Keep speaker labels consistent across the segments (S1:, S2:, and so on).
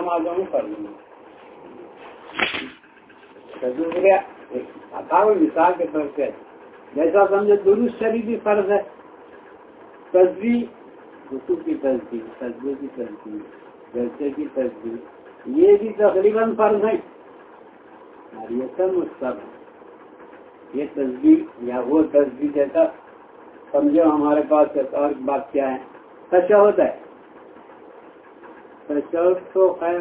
S1: نمازوں میں فرض نہیں دوسرے اٹھاو مثال کے طور پہ، جیسا سمجھے درست شریف بھی فرض ہے۔ تصویر رسو کی تصویر تصویر کی تصویر جلسے کی تصویر یہ بھی تقریباً فرض ہے اور یہ سب مستب ہے یہ تصویر یا وہ تصویر جیسا سمجھو ہمارے پاس ایک اور بات کیا ہے، تشہد ہے۔ تشہد تو خیر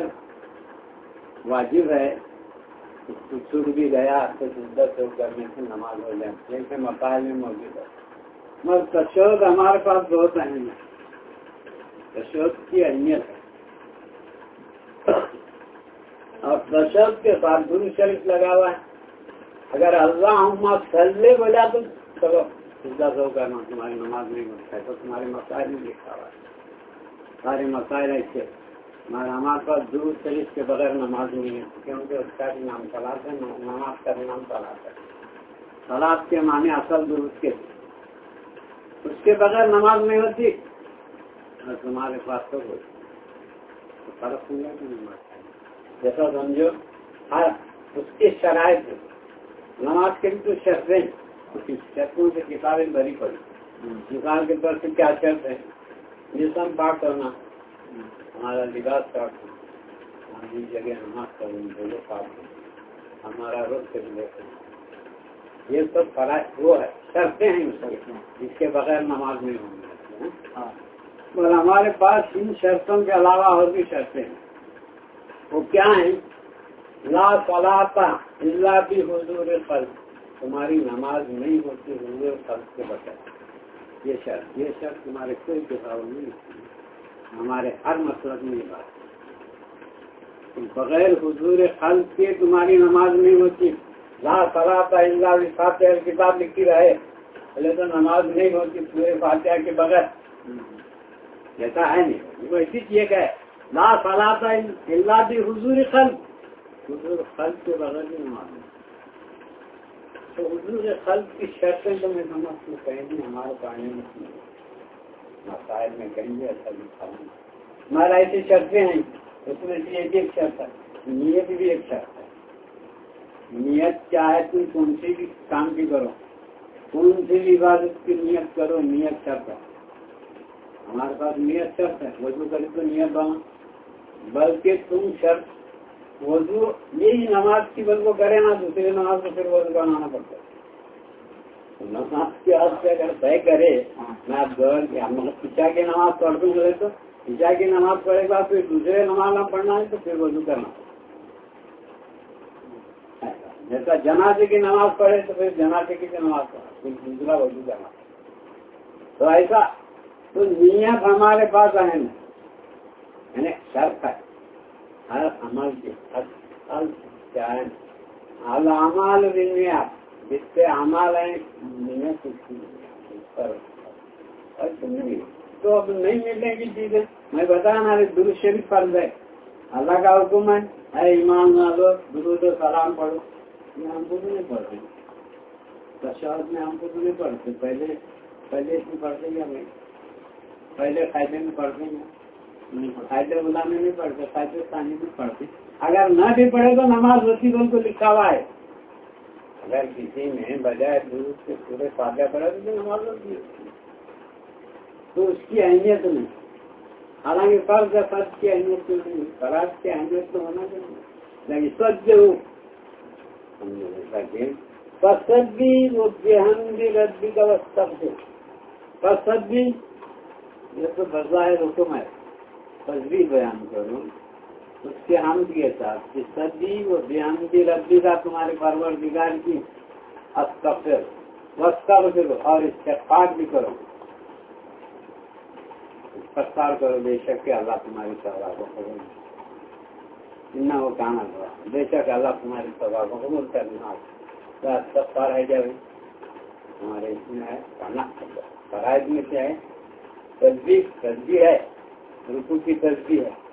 S1: واجب ہے چھوٹ بھی گیا، تو شدت کرنے سے نماز ہو جائے، جیسے مسائل میں موجود ہے۔ مگر تشہد ہمارے پاس بہت اہم ہے۔ تشہد کی اہمیت ہے۔ اور تشہد کے ساتھ گرو شریف لگا ہوا ہے۔ اگر اللہ عمر سلے بجا تو چلو سیدھا سو کرنا تمہاری نماز نہیں ہوتا ہے تو تمہارے مسائل نہیں لکھا ہوا ہے۔ سارے مسائل ایسے ہمارے پاس دور شریف کے بغیر نماز نہیں ہے، کیونکہ اس کا بھی نام سلاد ہے، نماز کا بھی نام سلاد ہے۔ سلاد کے معنی اصل درست کے۔ اس کے بغیر نماز نہیں ہوتی اور تمہارے پاس تو ہوتی فرق نہیں ہے نماز جیسا سمجھو ہر اس کی شرائط نماز کے بھی تو شرطیں شرطوں سے کتابیں بھری پڑی۔ مثال کے طور سے کیا شرط ہے؟ جسم پاک کرنا۔ ہمارا لباس کاٹ ہماری جگہ نماز کروں بولو کاٹ ہمارا رخ لے یہ سب فرائض وہ ہے۔ شرطیں ہیں جس کے بغیر نماز نہیں ہوں گی اور ہمارے پاس ان شرطوں کے علاوہ اور بھی شرطیں ہیں۔ وہ کیا ہیں؟ لا صلاح اللہ کی حضور قلب تمہاری نماز نہیں ہوتی حضور قلب کے بغیر۔ یہ شرط یہ شرط تمہارے کوئی کتاب نہیں۔ ہوتی ہمارے ہر مسلک میں یہ بات بغیر حضور قلب کے تمہاری نماز نہیں ہوتی۔ لا صلاح اللہ فاتح کتاب لکھی رہے۔ پہلے تو نماز نہیں ہوتی، پورے فاتحہ کے بغیر۔ ایسا ہے نہیں۔ وہ اسی چیز ہے۔ لا صلاح اللہ بھی حضور قلب حضور خلق کے بغیر بھی نماز نہیں تو حضور خلق کی شرطیں تو میں سمجھ میں کہیں بھی ہمارے پانے میں مسائل میں کہیں بھی ایسا لکھا ہوں ہمارا ایسی شرطیں ہیں، اس میں سے ایک ایک شرط ہے۔ نیت بھی ایک شرط ہے۔ نیت کیا ہے تم کون سی بھی کام بھی کرو، کون سی بھی عبادت کی نیت کرو، نیت شرط ہے۔ ہمارے پاس نیت شرط ہے، وضو کرے تو نیت بنا بلکہ تم شرط وضو، یہی نماز کی بل کو کرے نا، دوسری نماز کو پھر وضو بنانا پڑتا ہے۔ نماز کے ہاتھ سے اگر طے کرے، میں پچا مطلب کی نماز پڑھ دوں گے تو پچا کی نماز پڑھے گا، پھر دوسرے نماز نہ پڑھنا ہے تو پھر وضو کرنا۔ جیسا جنازے کی نماز پڑھے تو پھر جنازے کی نماز پڑھا، پھر دوسرا وضو کرنا۔ تو ایسا تو نیت ہمارے پاس اہم ہے۔ یعنی شرط ہے۔ ہر عمل کی کیا ہے؟ العمال بالنیات۔ جس سے عمال ہیں تو اب نہیں ملنے کی چیزیں میں بتا ہمارے درست شریف فرض ہے۔ اللہ کا حکم ہے۔ اے ایمان نالو درود و سلام پڑھو۔ یہ ہم کو تو نہیں پڑھتے۔ تشہد میں ہم کو تو نہیں پڑھتے۔ پہلے پہلے اس میں پڑھتے یا نہیں؟ پہلے قاعدے میں پڑھتے ہیں قاعدے بلا میں نہیں پڑھتے قاعدے ثانی میں پڑھتے۔ اگر نہ بھی پڑھے تو نماز ہوتی ان کو لکھا ہوا ہے۔ اگر کسی میں بجائے دودھ سے پورے فاتحہ پڑھا تو نماز ہوتی ہے تو اس کی اہمیت نہیں۔ حالانکہ فرض ہے، فرض کی اہمیت تو نہیں فراز کی اہمیت تو ہونا چاہیے۔ لیکن سچ ہو۔ پسند بھی وہ بےحم بھی ردی کا سب سے پسند بھی یہ تو بظاہر حکم ہے۔ تصویر بیان کروں اس کے ہم کے ساتھ، کہ سبھی وہ بےحمدی ربی کا تمہارے پرور بگاڑ کی استفر وسطر کرو اور استفاق بھی کرو۔ استفار کرو، بے شک کہ اللہ تمہاری سوا کو قبول اتنا وہ کہنا تھا بے شک اللہ تمہاری سوا کو قبول کرنا تو استفار ہے جب۔ ہمارے اس میں ہے۔ کہنا فرائض میں سے ہے۔ تصدیق تصدیق ہے۔ رکو کی تصدیق ہے۔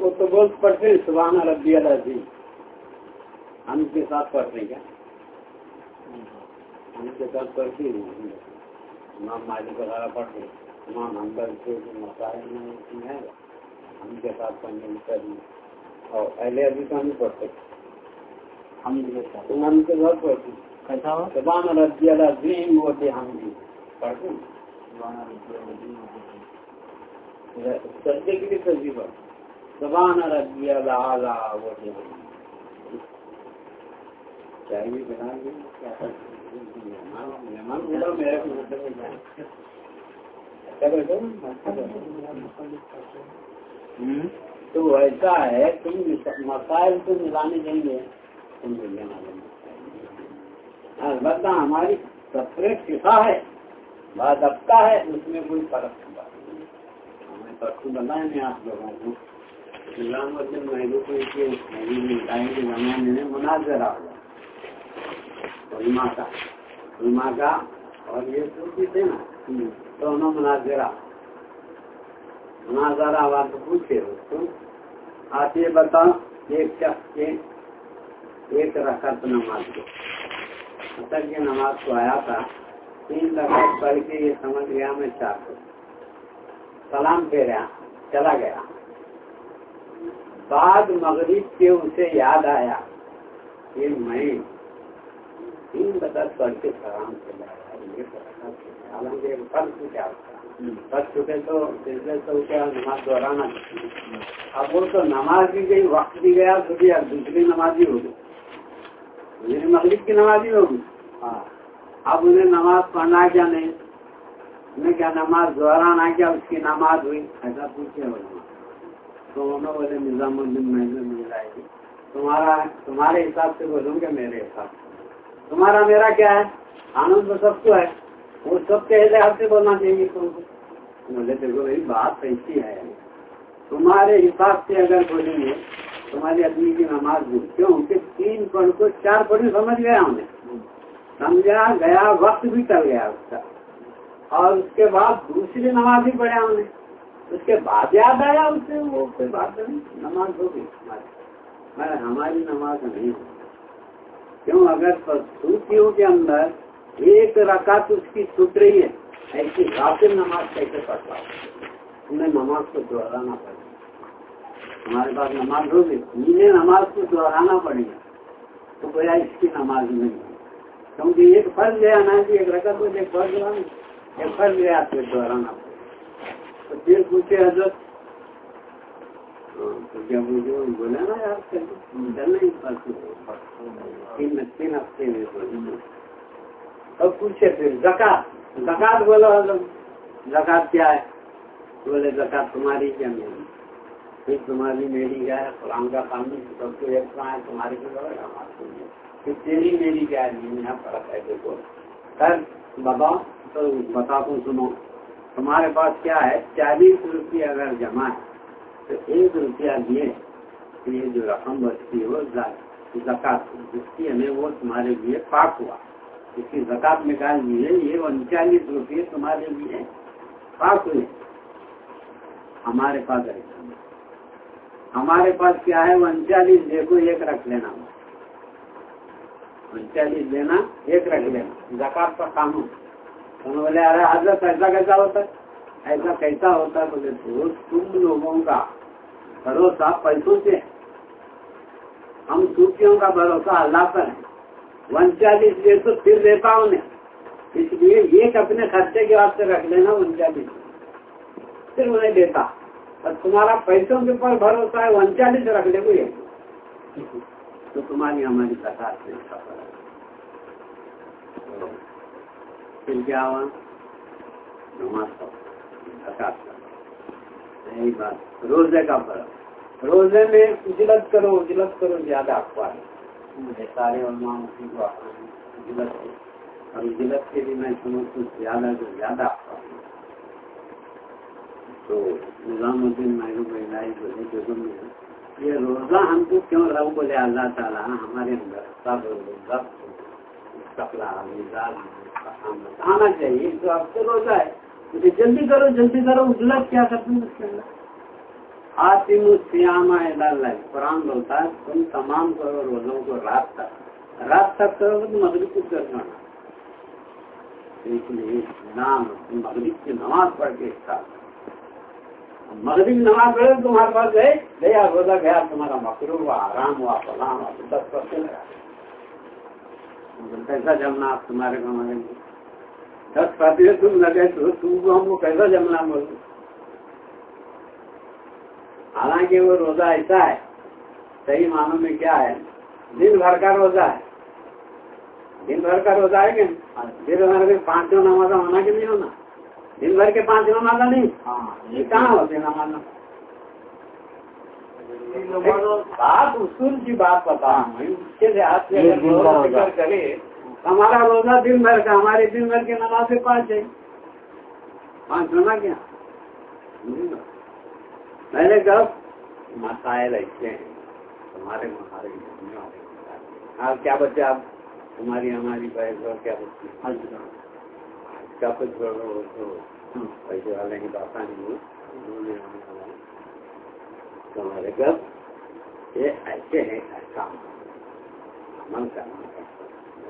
S1: وہ تو بول پڑھتے ہیں سبحانہ ربی العظیم۔ ہم کے ساتھ پڑھتے ہیں کیا؟ ہم کے ساتھ پڑھتے ہیں۔ امام مالک وغیرہ پڑھتے ہیں۔ امام ہمدر کے مسائل میں ہے ہم کے ساتھ پڑھنے کی کرنی اور پہلے ابھی تو نہیں پڑھتے
S2: ہم
S1: ہم بہت پڑھتی
S2: کیسا ہو
S1: زبان رضی العظیم ہوتے ہم بھی پڑھتے ہیں۔ سجدے کے لیے تصویر پڑھ زبان رضی العلیٰ ہوتے چاہیے بنا لی جی؟ کیا کرتے مہمان بولا میرے کو تو ایسا ہے، تم مسائل کو ملانے دیں گے تم کو لینا البتہ ہاں، ہماری سپریٹ فقہ ہے باضابطہ ہے، اس میں کوئی فرق نہیں۔ ہمیں پرسوں بتائیں گے آپ لوگوں کو۔ میں مناظرہ ہوا علماء کا علماء کا اور یہ صوفی تھے نا۔ دونوں مناظرہ۔ مناظرہ ہوا تو پوچھے اس کو آپ یہ بتاؤ ایک شخص کے ایک رکعت نماز کو۔ اصل کی نماز کو آیا تھا تین رکعت پڑھ کے یہ سمجھ گیا میں چار کو۔ سلام پھیرا چلا گیا۔ بعد مغرب کے اسے یاد آیا کہ میں تین رکعت پڑھ کے سلام چلا گیا چکے تو تو کیا نماز دوہرانا اب وہ تو نماز بھی گئی، وقت بھی گیا، تو بھی اب دوسری نماز ہی ہوگی۔ میری مغرب کی نماز ہی ہوگی۔ ہاں۔ اب انہیں نماز پڑھنا کیا نہیں؟ انہیں کیا نماز دوہرانا کیا؟ اس کی نماز ہوئی۔ ایسا پوچھے ہو تو انہوں بولے نظام الدین محض مل جائے گی جی۔ تمہارا تمہارے حساب سے بولوں گے میرے حساب سے۔ تمہارا میرا کیا ہے؟ قانون تو سب کو ہے۔ وہ سب کے لحاظ سے بولنا چاہیے تم کو۔ بولے دیکھو بھائی، بات ایسی ہے۔ تمہارے حساب سے اگر بولیں گے، تمہاری آدمی کی نماز بھی کیوں؟ کہ تین پڑھ کو چار پڑھ سمجھ گیا ہم نے۔ سمجھا گیا، وقت بھی چل گیا اس کا۔ اور اس کے بعد دوسری نماز بھی پڑھا ہم نے۔ اس کے بعد یاد آیا اس سے، وہ کوئی بات نہیں۔ نماز ہوگی۔ ہماری ہماری نماز نہیں ہوگی۔ کیوں؟ اگر سوچیوں کے اندر ایک رکعت اس کی چھوٹ رہی ہے، ایسی غافل نماز کیسے پڑھتا انہیں نماز کو دوہرانا پڑے گا ہمارے پاس نماز ہوگی۔ انہیں نماز کو دوہرانا پڑے گا تو گویا اس کی نماز نہیں ہے کیونکہ ایک فرض گیا نا کہ ایک رکعت کو ایک فرض ہوا ایک فرض گیا پھر دوہرانا پڑے تو پھر پوچھے حضرت، تو کیا پوچھے بولے نا یار چلنا ہی تین تین ہفتے میں اور پوچھے پھر، زکات زکات بولو حضرت۔ زکات کیا ہے؟ بولے، زکات تمہاری کیا میری؟ پھر تمہاری میری کیا ہے؟ قرآن کا قانون سب کو ایک ہے، تمہاری کی پھر تیری میری کیا ہے؟ یہاں فرق ہے، دیکھو۔ سر بتاؤ تو بتا تو سنو۔ تمہارے پاس کیا ہے؟ چالیس روپیہ اگر جمع ہے، تو ایک روپیہ دیے یہ جو رقم بچتی ہے، وہ زکات جس کی ہمیں وہ تمہارے لیے پاک ہوا۔ اس کی زکات نکال دیے یہ انچالیس روپئے تمہارے لیے پاک ہوئے۔ ہمارے پاس ایسا ہمارے پاس کیا ہے؟ انچالیس دیکھو، ایک رکھ لینا۔ انچالیس دینا، ایک رکھ لینا۔ زکات کا قانون۔ تو بولے ارے حضرت ایسا کیسا ہوتا ہے؟ ایسا کیسا ہوتا ہے؟ بولے تو تم لوگوں کا بھروسہ پیسوں سے۔ ہم سوچیوں کا بھروسہ اللہ پر ہے۔ انچالیس دے تو پھر دیتا ہوں اس لیے ایک اپنے خرچے کے واسطے رکھ لینا انچالیس۔ پھر انہیں دیتا۔ اور تمہارا پیسوں کے اوپر بھروسہ ہے، انچالیس رکھ لے گے تو تمہاری ہماری سرکار سے پھر کیا ہوا نماز بات روزے کا فرق روزے میں اجلت کرو اجلت کرو زیادہ اخبار مجھے سارے علماء اسی کو اجلت اور اجلت کے بھی میں سنوں کچھ زیادہ سے زیادہ اخبار تو نظام الدین محبوب الہی جو میں یہ روزہ ہم کو کیوں رہو بولے اللہ تعالیٰ ہمارے اندر سب کپڑا مزاج آنا چاہیے تو آپ سے روزہ ہے۔ مجھے جلدی کرو جلدی کرو اجلت کیا کرتے ہیں؟ اس کے اندر۔ آتم السیامہ اللہ قرآن بولتا ہے، تم تمام کرو روزوں کو رات تک۔ رات تک کرو گے تو مغرب کو کرنا اس لیے نام مغرب کی نماز پڑھ کے اسٹارٹ مغرب نماز پڑھے تمہارے پاس گئے۔ گیا روزہ گیا، تمہارا مکرو ہوا، آرام ہوا، فلاں ہوا دس پرسینٹ کیسا جمنا آپ تمہارے کو ہمارے دس پرسینٹ تم لگے تو تم کو ہم کو کیسا جمنا بول حالانکہ وہ روزہ ایسا ہے، صحیح معنوں میں کیا ہے؟ دن بھر کا روزہ ہے۔ دن بھر کا روزہ ہے کہ ہاں، دن بھر کے پانچ نمازہ ہونا کہ نہیں ہونا؟ دن بھر کے پانچ نمازہ نہیں؟ ہاں، یہ کہاں ہوتے نماز بات اصول کی بات پتا اس کے لحاظ سے اگر غور و فکر کرے ہمارا روزہ دن بھر کا ہمارے دن بھر کے نماز پانچ ہے پانچ ہونا کیا میں نے کب مسائل ایسے ہیں۔ تمہارے ہمارے آپ کیا بچے آپ؟ تمہاری ہماری بحث اور کیا بچی کا کچھ تو؟ پیسے والے کی بات نہیں تمہارے گھر یہ ایسے ہیں کام عمل کرنا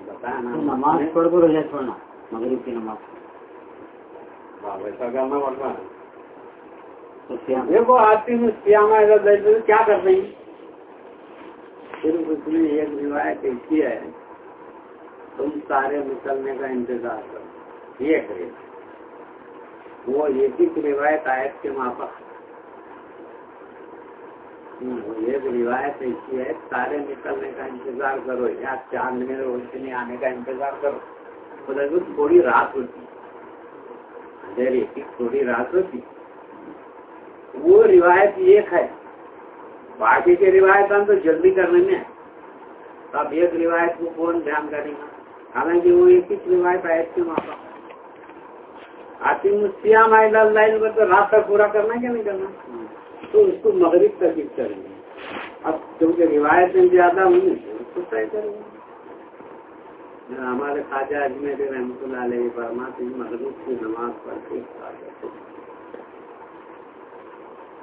S1: بتایا نا
S2: نماز پڑھ کر روزہ چھوڑنا مغرب کی نماز۔
S1: ویسا کرنا پڑتا ہے؟ دیکھو آتی سیاما کیا کر رہی صرف اس میں ایک روایت ایسی ہے تم سارے نکلنے کا انتظار کرو۔ یہ کرے وہ ایک روایت آیت کے مافک وہ ایک روایت ایسی ہے سارے نکلنے کا انتظار کرو، یا چاند میں روشنی آنے کا انتظار کرو۔ تو دیکھو تھوڑی رات ہوتی۔ اندھیری کی تھوڑی رات ہوتی۔ وہ روایت ایک ہے۔ باقی کے روایت ہم تو جلدی کرنے میں ہے اب ایک روایت کو کون دھیان کرے گا؟ حالانکہ وہ ایک ہی روایت آئے کے وہاں آتی مسیام آئے لال تو رات تک پورا کرنا کیا نہیں کرنا؟ تو اس کو مغرب تک ہی کریں گے۔ اب کیونکہ روایتیں زیادہ ہوئی ہیں اس کو طے کریں گے۔ ہمارے خواجہ اجمیر رحمۃ اللہ علیہ فرماتے ہیں، مغرب کی نماز پڑھ کے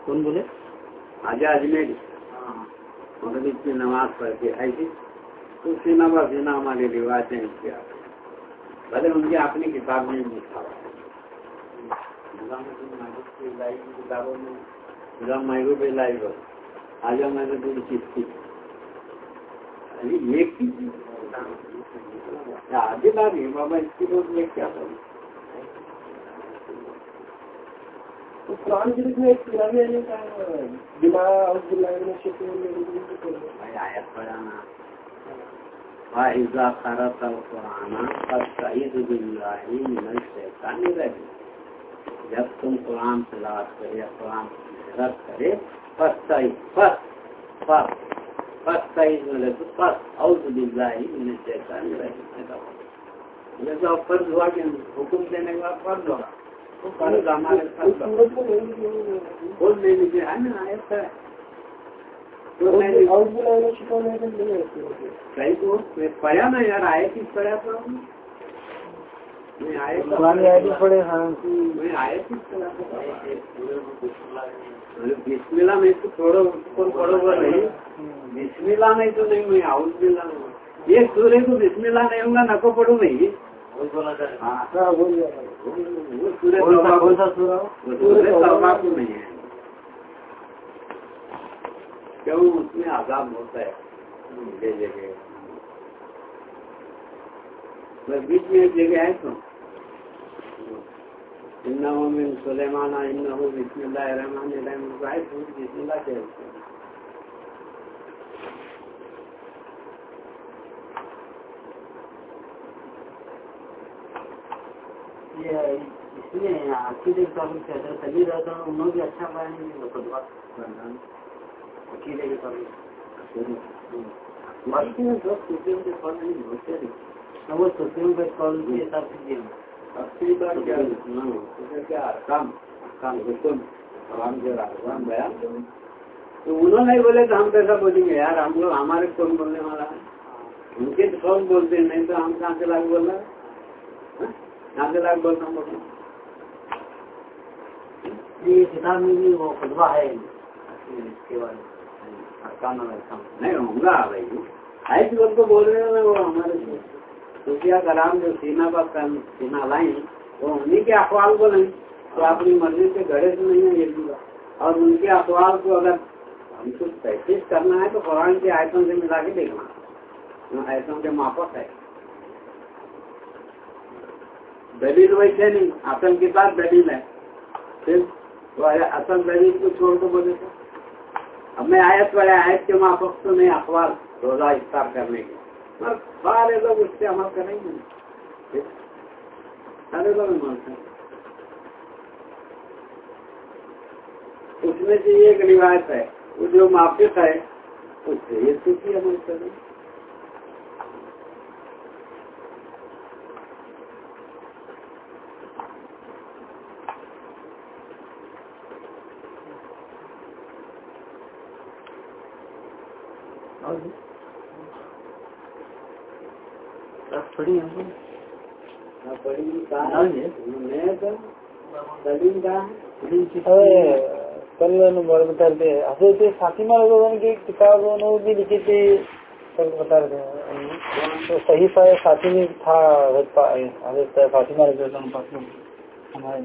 S2: کون بولے؟
S1: خواجہ اجمیر۔ مغرب کی نماز پڑھ کے ایسی جی۔ تو سینا با سینا ہماری روایتیں اس کے بھلے ان کی اپنی کتاب میں لکھا ہوا ہے نظام الدین محبوب کی لائی کی کتابوں میں نظام محبوب لائی ہو آجا میں نے دور چیز کی ہی چیز آگے لا رہی بابا اس کی روز میں کیا کروں
S3: قرآن شریف میں ایک پرانے بنا عبد اللہ نے شکر
S1: بھائی آیت پڑھانا وَإِذَا قَرَأْتَ الْقُرْآنَ فَاسْتَعِذْ بِاللَّهِ مِنَ الشَّيْطَانِ الرَّجِيمِ جب تم قرآن تلاوت کرے یا قرآن رد کرے فَاسْتَعِذْ فَاسْ فَاسْ فَاسْتَعِذْ ملے تو فَاسْ اعوذ باللہ من الشیطان الرجیم یہ فرض ہوا کہ حکم دینے کے بعد فرض ہوگا فرض ہمارے فرض لیجیے ہے نا ہے پڑھا نا یار آئے کس پڑھا تھا میں آئے
S2: آیت پڑھے ہاں۔
S1: میں میں تو تھوڑا پڑھو گا نہیں۔ نہیں تو نہیں میں۔ اللہ یہ کو نہیں ہوگا نہ کو پڑھوں نہیں کو نہیں ہے۔ کیوں؟ اس میں عذاب ہوتا ہے۔ بیچ میں ایک جگہ ہے تو۔ انہوں من سلیمان انہوں بسم اللہ الرحمن الرحیم تو بسم اللہ ہیں
S2: یہ اس لیے عقیدے کے تعلق سے حضرت علی رہتا ہوں انہوں بھی اچھا پایا نہیں خطبہ عقیدے کے تعلق
S1: باقی میں دس سوچوں کے پڑھ نہیں ہوتے
S2: وہ سوچوں کے کال کے حساب سے دیا
S1: کیا حکم جو بیان تو انہوں نے بولے تو ہم کیسا بولیں گے؟ یار ہم لوگ ہمارے کون بولنے والا ہے؟ ان کے تو کون بولتے ہیں؟ نہیں تو ہم کہاں سے لاگ بول رہے ہیں کہاں سے لاگ بولنا بولنا
S2: یہ کتاب میں بھی وہ خطبہ ہے۔ اس کے بارے میں
S1: نہیں ہوں گا بھائی۔ آئے جو کو بول رہے ہیں وہ ہمارے صوفیہ کرام جو سینا پر سینا لائیں، وہ انہیں کے اخبار بولیں تو اپنی مرضی سے گھڑے سے نہیں ہے یہ اور ان کے اخبار کو اگر ہم کو تحقیق کرنا ہے تو قرآن کے آیتوں سے ملا کے دیکھنا۔ آیتوں کے مافک ہے۔ دلیل ویسے نہیں اصل کے ساتھ دلیل ہے۔ پھر اصل دلیل کو چھوڑ کے بولے تو۔ اب میں آیت پڑے آیت کے مافک تو نہیں اخبار روزہ افطار کرنے کے۔ سارے لوگ اس سے عمل کریں گے۔ سارے لوگ عمل کریں۔ اس میں سے ایک روایت ہے، وہ جو معافق ہے، اس سے یہ سوچی عمل کریں۔
S2: ہم
S1: ہاں، پڑھی کہاں؟ میں تو کہاں؟
S4: کل حضرت فاطمہ رضوان کی ایک کتاب انہوں نے بھی لکھی تھی۔ کل بتا رہے تھے تو صحیح سا فاطمی تھا حضرت فا- حضرت فاطمہ رضوان ہمارے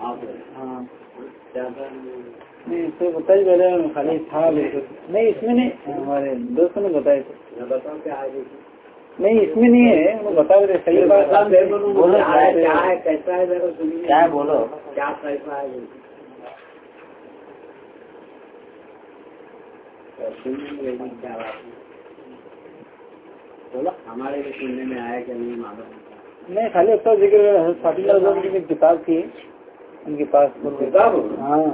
S4: ہاں نہیں اس سے بتائی پہلے خالی تھا نہیں اس میں نہیں ہمارے دوستوں نے بتائے تھے نہیں اس میں نہیں ہے وہ بتا رہے صحیح بات
S1: کیا ہے
S2: بولو۔
S1: کیا کیسا ہے؟ بولو ہمارے بھی سننے میں آیا کہ نہیں معلوم
S4: نہیں خالی اس کا ذکر کی کتاب تھی ان کے پاس۔
S1: کتاب؟
S4: ہاں۔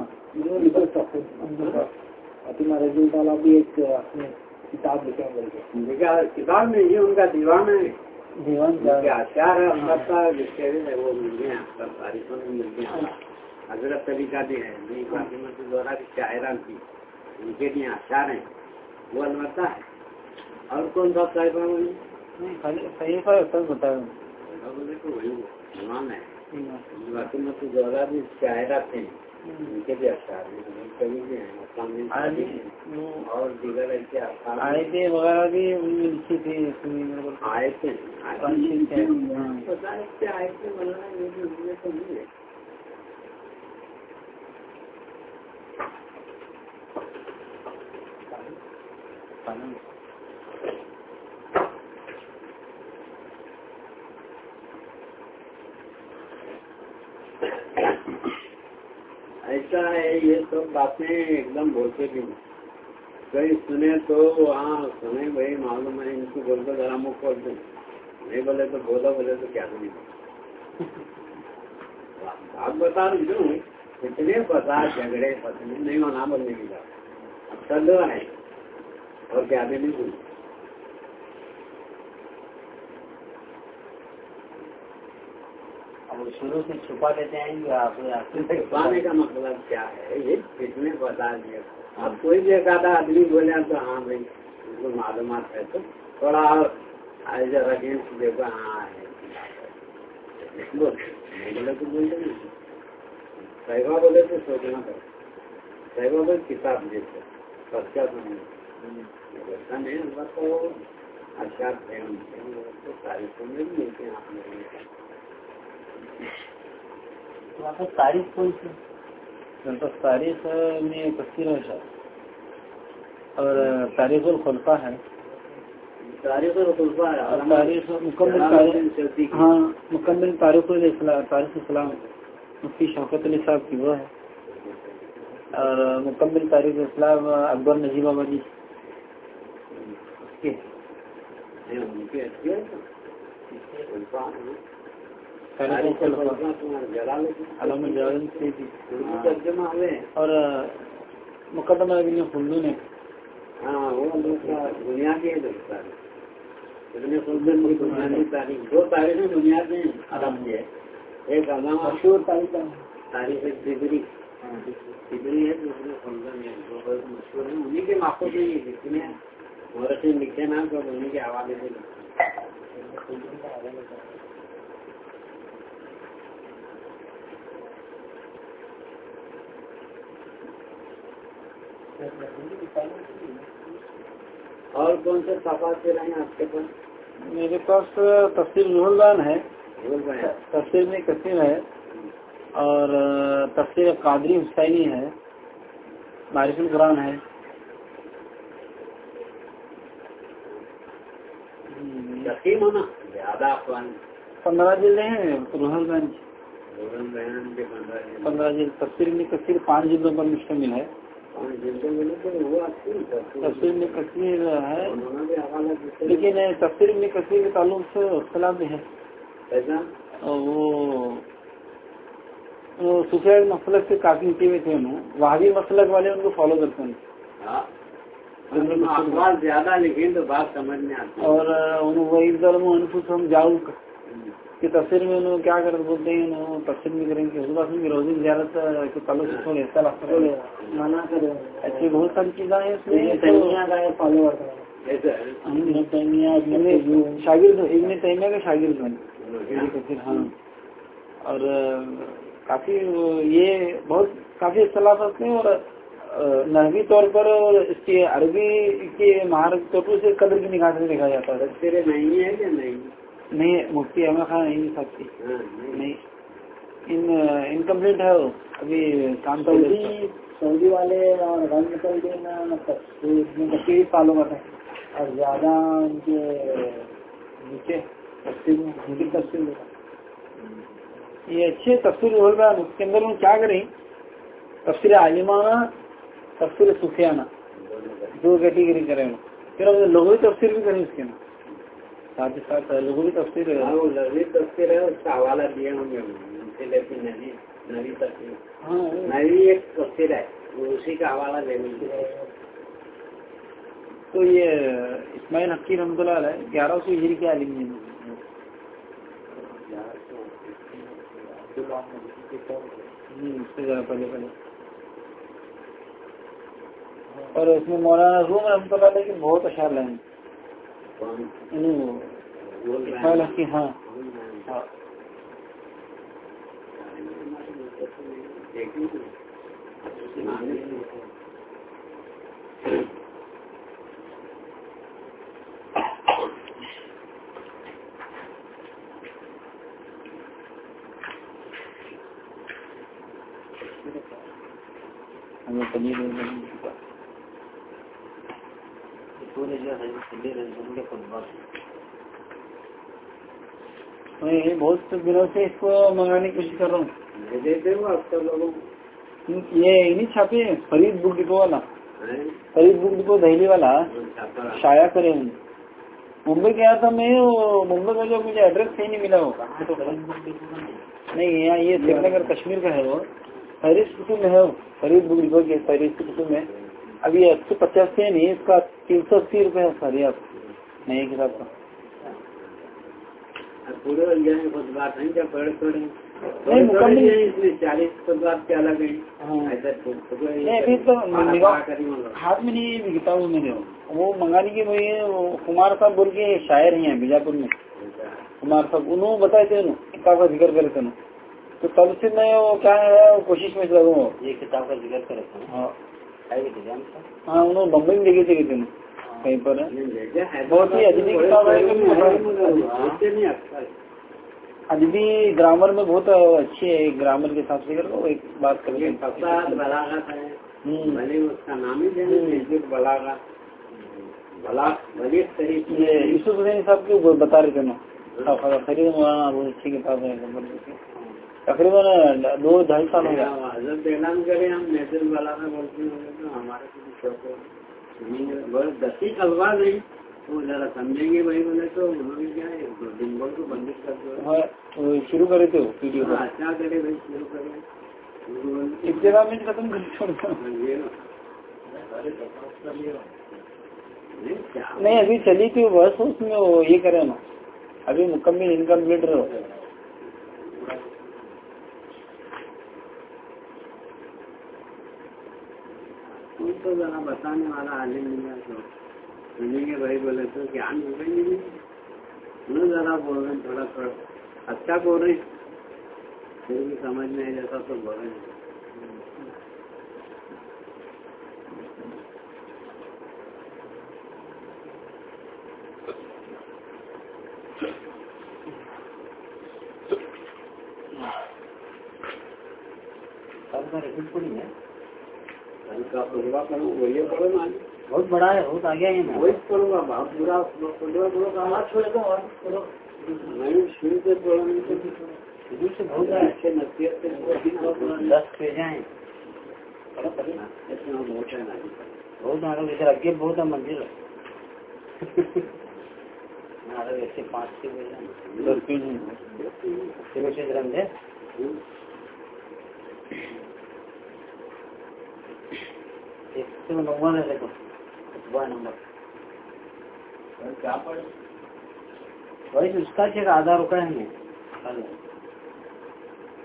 S4: بھی ایک کتاب
S1: دیکھا کتاب میں یہ ان کا دیوان ہے۔
S4: دیوان
S1: ان کے اشعار ہے اختر کا ہے وہ مل ہیں اختر تاریخوں میں مل حضرت علی کا بھی ہے نئی فاطمہ سے دوارا کی شاعران کی ان کے بھی اشعار ہیں۔ وہ البتہ ہے۔ اور کون سا صاحبہ
S4: کا
S1: ہے فاطمہ سے دوارا بھی ان کے بھی اشعار ہیں اور دیگر ایسے
S4: آیتیں وغیرہ بھی لکھی تھی اس میں۔ میرے
S1: پتا ہے کیا آئے تھے یہ بھی ان تو نہیں ہے ہے، یہ سب باتیں ایک دم بولتے بھی نہیں۔ کئی سنے تو ہاں سنے بھائی، معلوم ہے، ان کو بول کر ذرا منہ کھول دیں۔ نہیں بولے تو بولا، بولے تو کیا نہیں بات بتا رہی ہوں، اتنے پتا جھگڑے پتنے نہیں ہونا بولنے کی بات۔ اب چل رہا ہے، اور کیا بھی نہیں سنی
S2: اب وہ شروع سے چھپا دیتے ہیں کہ
S1: چھپانے کا مطلب کیا ہے؟ یہ کتنے بتا دیا اب کوئی بھی ایک آدھا آدمی بولے تو ہاں بھائی، ان کو معلومات ہے تو تھوڑا اور ایز اگینسٹ دیکھو ہاں ہے۔ بولے تو بول دیں صحیح بولے تو سوچنا پڑے۔ صحیح بولے کتاب دیتے پرچا سنیں ایسا نہیں بس اچھا تو اچھا تھے ان تاریخوں میں ملتے ہیں۔ آپ لوگوں
S2: تاریخ کون سی
S4: تاریخ میں تفصیل ہے شاید اور تاریخ الخلفہ ہے
S1: تاریخ الخلفاء ہے
S4: اور تاریخ مکمل تاریخ۔ ہاں مکمل تاریخ تاریخ اسلام مفتی شوکت علی صاحب کی وہ ہے اور مکمل تاریخ اسلام اکبر نجیب آبادی اس کی اور مقدمہ ابن خلدون ہے۔
S1: ہاں وہ کا بنیادی ہے ابن خلدون کی بنیادی تاریخ۔ دو تاریخیں بنیاد میں عرب کی ہے۔ ایک علامہ
S4: مشہور تاریخ
S1: تاریخ تبری ہے دوسرے خلدون ہے۔ دو مشہور ہیں۔ انہیں کے ماخوذ مورخین لکھے نا تو انہیں کے حوالے سے لکھے اور کون سے تفاصر ہیں آپ کے پاس؟
S4: میرے پاس تفصیل رحلان ہے۔
S1: رہے
S4: تفصیل میں کثیر ہے۔ اور تفصیل قادری حسینی ہے۔ معرف القرآن ہے۔ پندرہ جلدیں ہیں۔ روحل گنج
S1: پندرہ جلد۔
S4: جلد۔ تفسیر ابن کثیر پانچ جلدوں پر مشتمل ہے۔
S1: تفسیر
S4: تفسیر ابن کثیر ہے۔ لیکن تفسیر ابن کثیر کے تعلق سے اختلاف بھی ہے۔ وہ سفید مسلک سے کافی نیچے میں تھے انہوں۔ وہابی مسلک والے ان کو فالو کرتے ہیں۔
S1: ہاں۔ زیادہ لکھیں تو بات سمجھ میں آتی
S4: اور انہوں وہ ایک ظلم انفس ہم جاؤ کہ تفسیر میں انہوں کیا کر بولتے ہیں انہوں تفسیر میں کریں گے حضور کی روزی زیارت کے تعلق سے تھوڑے ایسا لگتا ہے
S3: کرے
S4: ایسی بہت ساری چیزیں ہیں اس میں۔
S3: تیمیہ کا
S1: ہے۔
S4: شاگرد ابن تیمیہ کا شاگرد ہیں۔ ہاں۔ اور کافی یہ بہت کافی اختلافات ہیں اور نحوی طور پر اور اس کی عربی کے مہارت طور پر اسے قدر کی نگاہ سے دیکھا جاتا ہے۔
S1: نہیں ہے کہ نہیں؟
S4: نہیں مفتی احمد خان نہیں سکتی
S1: ہاں، نہیں۔
S4: نہیں ان انکمپلیٹ ہے ابھی کام کر
S3: سعودی والے اور غیر متعلقین تفصیل تعلقات ہے اور زیادہ ان کے نیچے تفصیل کی تفصیل۔
S4: یہ اچھے تفسیر ہوگا اس کے اندر میں کیا کریں؟ تفسیر عالمانہ تفسیر سفیانہ دو کیٹیگری کریں۔ پھر اب لغوی تفسیر بھی کریں اس کے اندر۔ ساتھ ہی ساتھ لغوی تفسیر ہے۔
S1: ہاں وہ لذیذ تفسیر ہے اس کا حوالہ دیے ہوں گے نبی نبی تفسیر۔
S4: ہاں
S1: نبی ایک تفسیر ہے وہ اسی کا حوالہ دے گے
S4: تو یہ اسماعیل حقی رحمۃ اللہ علیہ گیارہ سو ہجری کے عالم ہیں۔ ہوں، اس سے ذرا پہلے پہلے۔ اور اس میں مولانا روم رحمۃ اللہ علیہ کے بہت اشعار لائیں
S1: کون
S4: انہوں اسماعیل
S1: ہیں
S4: حقی ہاں ہاں ہمیں پنیر
S3: پورے جو ہے سلی رنجن کے خطبات
S4: میں بہت دنوں سے اس کو منگانے کی کوشش کر رہا ہوں۔
S1: دے دیتے ہو اکثر لوگوں
S4: یہ انہیں چھاپے فرید بک ڈپو والا۔
S1: ہیں
S4: فرید بک ڈپو دہلی والا۔
S1: چھاپا۔
S4: شائع کرے ہوں۔ ممبئی گیا تھا میں ممبئی کا جو مجھے ایڈریس صحیح نہیں ملا وہ۔ نہیں یہاں یہ سری نگر کشمیر کا ہے وہ۔ فہرست میں ہے فرید بک ڈپو کے فہرست کتب میں۔ اب یہ ایک سو پچاس سے نہیں اس کا تین سو اسی روپے ہے ساری آپ نئے کتاب کا۔ ہاتھ میں نہیں کتاب میں نے۔ وہ منگانے کی وہی کمار صاحب بول کے شاعر ہی ہیں بیجاپور میں۔ کمار صاحب انہوں بتائے تھے کتاب کا ذکر کرے تھے تو تب سے میں وہ کیا ہے کوشش میں لگوں ہوں۔
S3: یہ کتاب کا ذکر کرے تھے۔
S4: ہاں۔ ہاں انہوں بمبئی میں دیکھے تھے نے کہیں پر بہت ہی عجیب کتاب ہے، ادبی گرامر میں بہت اچھی ہے۔ گرامر کے حساب سے ایک بات کر
S1: بلاغت ہے اس کا نام ہی بلاغت
S4: یوسف حسین صاحب کی وہ بتا رہے تھے نا۔ خرید مولانا ہاں، بہت اچھی کتاب ہے۔ تقریباً دو ڈھائی سال ہو گیا
S1: حضرت بولتے ہیں ہمارے بہت دسیق الفاظ وہ ذرا سمجھیں گے بھائی بولے تو انہوں نے کیا ہے دن کو بندش کر دو
S4: ہاں، شروع کرے ویڈیو
S1: ہاں، اچھا کرے بھائی شروع کرے۔
S4: ابتدا میں ختم کر چھوڑا نہیں ابھی چلی تھی بس اس میں وہ یہ کرے نا۔ ابھی مکمل انکمپلیٹ رہو
S1: ان کو ذرا بتانے والا عالم ملا تو۔ سنیں گے بھائی بولے تو کیا نہیں بھائی نہیں۔ ذرا بول رہے ہیں، تھوڑا تھوڑا۔ اچھا بول رہے ہیں۔ پھر بھی سمجھ میں آئے جیسا تو بول رہے ہیں۔
S3: سب کا ہے۔
S2: بہت بڑا ہے بہت آگے وہی کروں گا باپ برا بہت اچھے نصیحت سے بہت اگے بہت ہے مندر۔ ایسے پانچ کے بھیجا ہے Este وہی اس کا چیز
S1: آدھا
S2: رکا ہے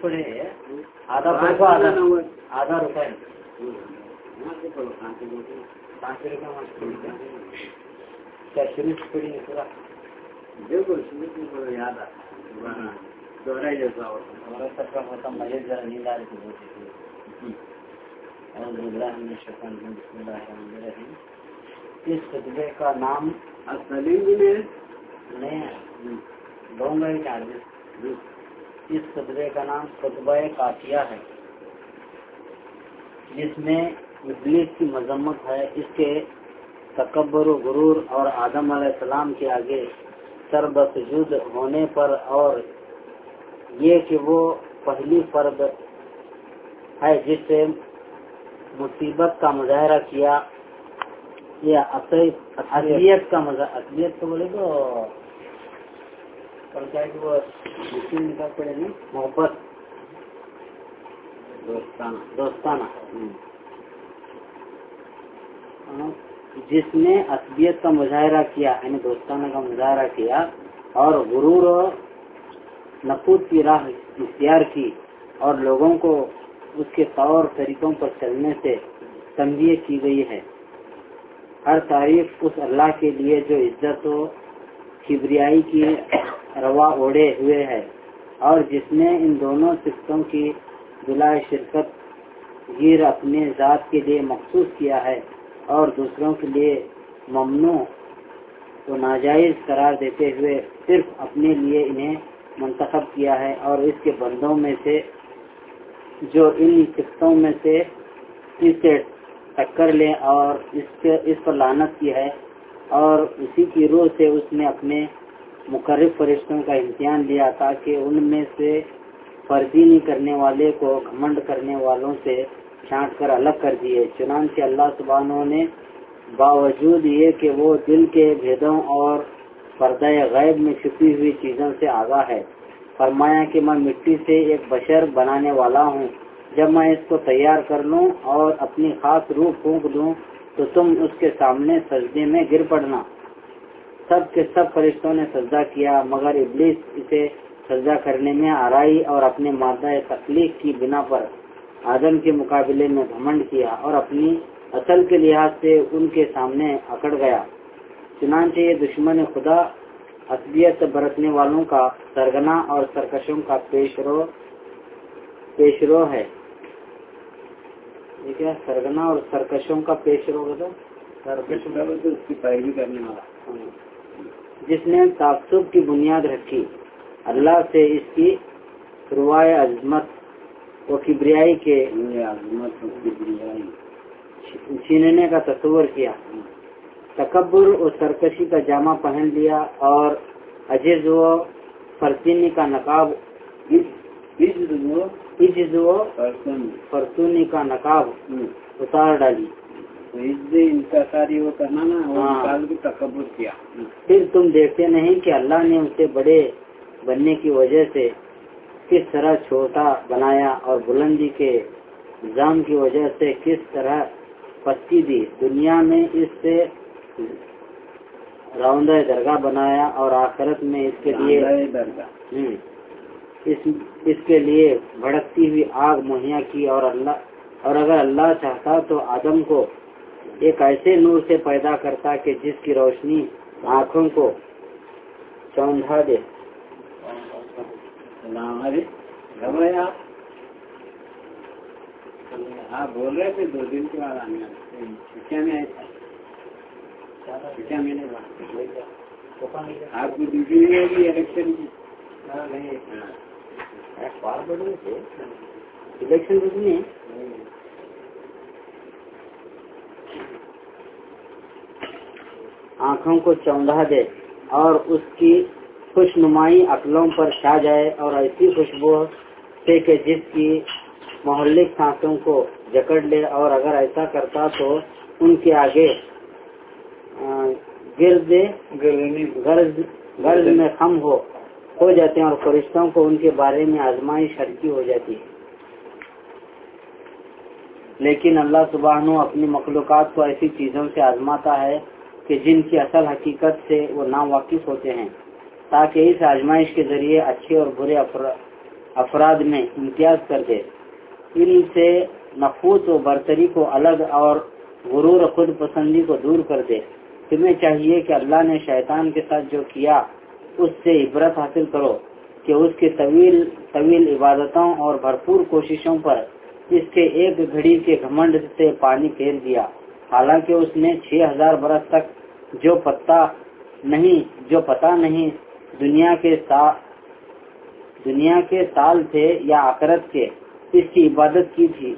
S2: پڑے آدھا پڑکو آدھا آدھا رکا ہے پڑی پورا بالکل یاد آ اس خطبے کا نام ہے. اس خطبے کا نام خطبہ کافیہ ہے۔ جس میں ابلیس کی مذمت ہے اس کے تکبر و غرور اور آدم علیہ السلام کے آگے سربسجود ہونے پر اور یہ کہ وہ پہلی فرد ہے جس سے مصیبت کا مظاہرہ کیا، یا اصلیت کا مظاہرہ اصلیت تو بولے تو محبت۔ دوستانہ ہاں، جس نے اصلیت کا مظاہرہ کیا یعنی دوستانہ کا مظاہرہ کیا، اور غرور نقود کی راہ اختیار کی اور لوگوں کو اس کے طور طریقوں پر چلنے سے تنبیہ کی گئی ہے۔ ہر تعریف اس اللہ کے لیے جو عزت و کبریائی کی روا اوڑے ہوئے ہے اور جس نے ان دونوں سفتوں کی بلا شرکت گیر اپنے ذات کے لیے مخصوص کیا ہے اور دوسروں کے لیے ممنوع کو ناجائز قرار دیتے ہوئے صرف اپنے لیے انہیں منتخب کیا ہے اور اس کے بندوں میں سے جو ان قسطوں میں سے اس سے ٹکر لیں اور اس کے اس پر لانت کی ہے اور اسی کی روح سے اس نے اپنے مقرب فرشتوں کا امتحان لیا تاکہ ان میں سے فردینی کرنے والے کو گھمنڈ کرنے والوں سے چھانٹ کر الگ کر دیے۔ چنانچہ اللہ سبحانہ نے باوجود یہ کہ وہ دل کے بھیدوں اور پردہ غیب میں چھپی ہوئی چیزوں سے آگاہ ہے۔ فرمایا کہ میں مٹی سے ایک بشر بنانے والا ہوں۔ جب میں اس
S1: کو تیار کر لوں اور اپنی
S2: خاص روح پھونک دوں، تو تم اس کے سامنے سجدے میں گر پڑنا۔
S1: سب کے سب فرشتوں
S2: نے سجدہ کیا، مگر ابلیس اسے سجدہ کرنے میں آرائی اور اپنے مادہ تخلیق کی بنا پر
S1: آدم کے
S2: مقابلے میں
S1: بھمنڈ
S2: کیا اور اپنی اصل کے
S1: لحاظ سے ان کے سامنے اکڑ گیا۔ چنانچہ
S2: یہ
S1: دشمن خدا اصلیت برتنے
S2: والوں کا سرگنا اور سرکشوں کا پیشرو پیشرو ہے۔ ٹھیک ہے سرگنا اور سرکشوں کا پیشرو سرکش اس جس نے تعصب کی بنیاد رکھی۔ اللہ سے اس کی روائے عظمت و کبریائی کے عظمت و کبریائی۔ چھیننے کا تصور
S1: کیا۔ تکبر
S2: اور سرکشی کا جامع پہن لیا اور عجز و فرطینی کا نقاب عجز و کا نقاب اتار ڈالی۔ انتصاری وہ کرنا نا ہاں۔ تکبر کیا۔ پھر تم دیکھتے نہیں کہ اللہ
S1: نے اسے بڑے بننے کی وجہ سے کس طرح چھوٹا بنایا اور بلندی کے جام کی وجہ سے کس طرح پستی دی۔ دنیا میں اس سے راؤنڈ
S2: درگاہ بنایا اور آخرت میں اس کے لیے اس, کے لیے بھڑکتی ہوئی آگ مہیا کی اور اللہ اور اگر اللہ چاہتا تو آدم کو ایک ایسے نور سے پیدا کرتا کہ جس کی روشنی آنکھوں کو
S3: چوندھا
S2: دے۔ آپ؟ ہاں، بول رہے تھے دو دن کے بعد آنے والے کیا میں آپ کو ڈیوٹی نہیں گی الیکشن کی الیکشن کچھ نہیں آنکھوں کو چوندا دے اور اس کی خوش نمائی عقلوں پر چھا جائے اور ایسی خوشبو سے کہ جس کی محلک سانسوں کو جکڑ لے اور اگر ایسا کرتا تو ان کے آگے گرد غرض غرض میں خم ہو ہو جاتے ہیں اور فرشتوں کو ان کے بارے میں آزمائش ہلکی ہو جاتی ہے۔ لیکن اللہ سبحانہ اپنی مخلوقات کو ایسی چیزوں سے آزماتا ہے کہ جن کی اصل حقیقت سے وہ ناواقف ہوتے ہیں تاکہ اس آزمائش کے ذریعے اچھے اور برے افراد میں امتیاز کر دے۔ ان سے نفوس و برتری کو الگ اور غرور خود پسندی کو دور کر دے۔ تمہیں چاہیے کہ اللہ نے شیطان کے ساتھ جو کیا، اس سے عبرت حاصل کرو کہ اس کی طویل طویل عبادتوں اور بھرپور کوششوں پر اس کے ایک گھڑی کے گھمنڈ سے پانی پھیر دیا۔ حالانکہ اس نے چھ ہزار برس تک جو پتا نہیں، جو پتا نہیں، دنیا کے سا، دنیا کے سال
S1: تھے یا
S2: آخرت کے، اس
S1: کی عبادت کی
S2: تھی۔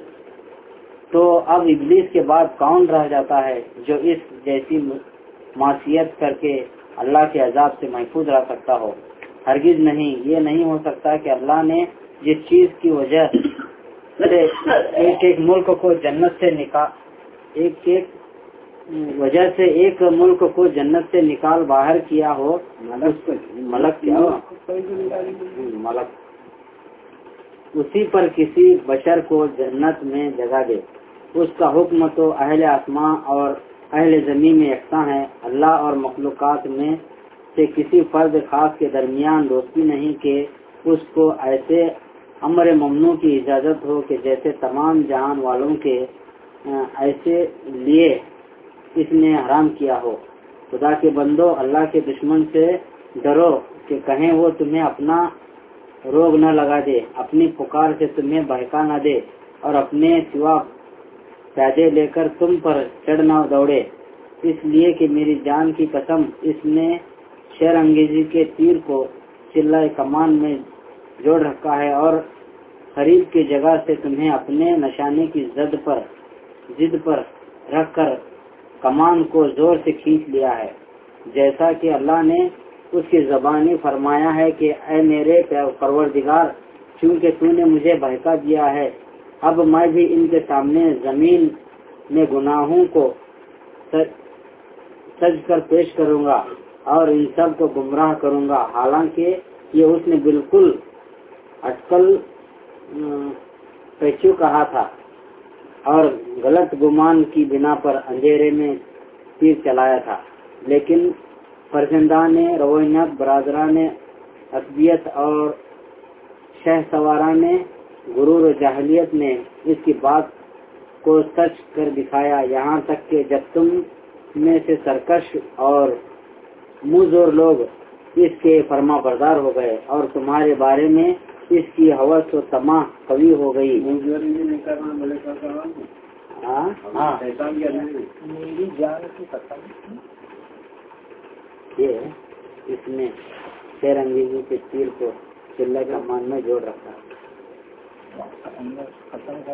S2: تو اب ابلیس کے بعد کون رہ جاتا ہے جو اس جیسی معصیت کر کے اللہ کے عذاب سے محفوظ رہ سکتا ہو۔ ہرگز نہیں، یہ نہیں ہو سکتا کہ اللہ نے جس چیز کی وجہ سے ایک ایک ملک کو جنت سے نکال ایک ایک وجہ سے ایک ملک کو جنت سے نکال باہر کیا ہو۔ ملک ملک کیا ملک۔ اسی پر کسی بشر کو جنت میں جگہ دے۔ اس کا حکم تو اہل آسمان اور اہل زمین میں یکساں ہے اللہ اور مخلوقات میں سے کسی فرد خاص کے درمیان دوستی نہیں کہ اس کو ایسے امر ممنوع کی اجازت ہو کہ جیسے تمام جہان والوں کے ایسے لیے اس نے حرام کیا ہو۔ خدا کے بندو، اللہ کے دشمن سے ڈرو کہ کہیں وہ تمہیں اپنا روگ نہ لگا دے، اپنی پکار سے تمہیں بہکا نہ دے اور اپنے سوا پیدے لے کر تم پر چڑھنا دوڑے۔ اس لیے کہ میری جان کی قسم، اس نے شیر انگیزی کے تیر کو چلہ کمان میں جوڑ رکھا ہے اور خرید کی جگہ سے تمہیں اپنے نشانے کی زد پر زد پر رکھ کر کمان کو زور سے کھینچ لیا ہے۔ جیسا کہ اللہ نے اس کی زبانی فرمایا ہے کہ، اے میرے پروردگار، چونکہ تو نے مجھے بہکا دیا ہے اب میں بھی ان کے سامنے زمین میں گناہوں کو سج کر پیش کروں گا اور ان سب کو گمراہ
S1: کروں گا۔ حالانکہ یہ اس نے بالکل
S2: اٹکل پیچو
S1: کہا تھا اور
S3: غلط گمان کی بنا
S2: پر اندھیرے میں تیر چلایا تھا۔ لیکن فرزندان روینت نے اقبیت اور شہ
S3: سواران غرور و جہلیت نے اس کی بات کو سچ کر دکھایا۔ یہاں
S2: تک کہ جب تم میں سے سرکش اور مزور لوگ اس کے فرما بردار ہو گئے اور تمہارے بارے میں اس کی حوث و تما قوی ہو گئی۔ ہاں؟ ہاں۔ یہ
S3: اس میں
S2: شیر انگیزی کے تیر کو چلے کا مان میں جوڑ رکھا۔ قسم کھا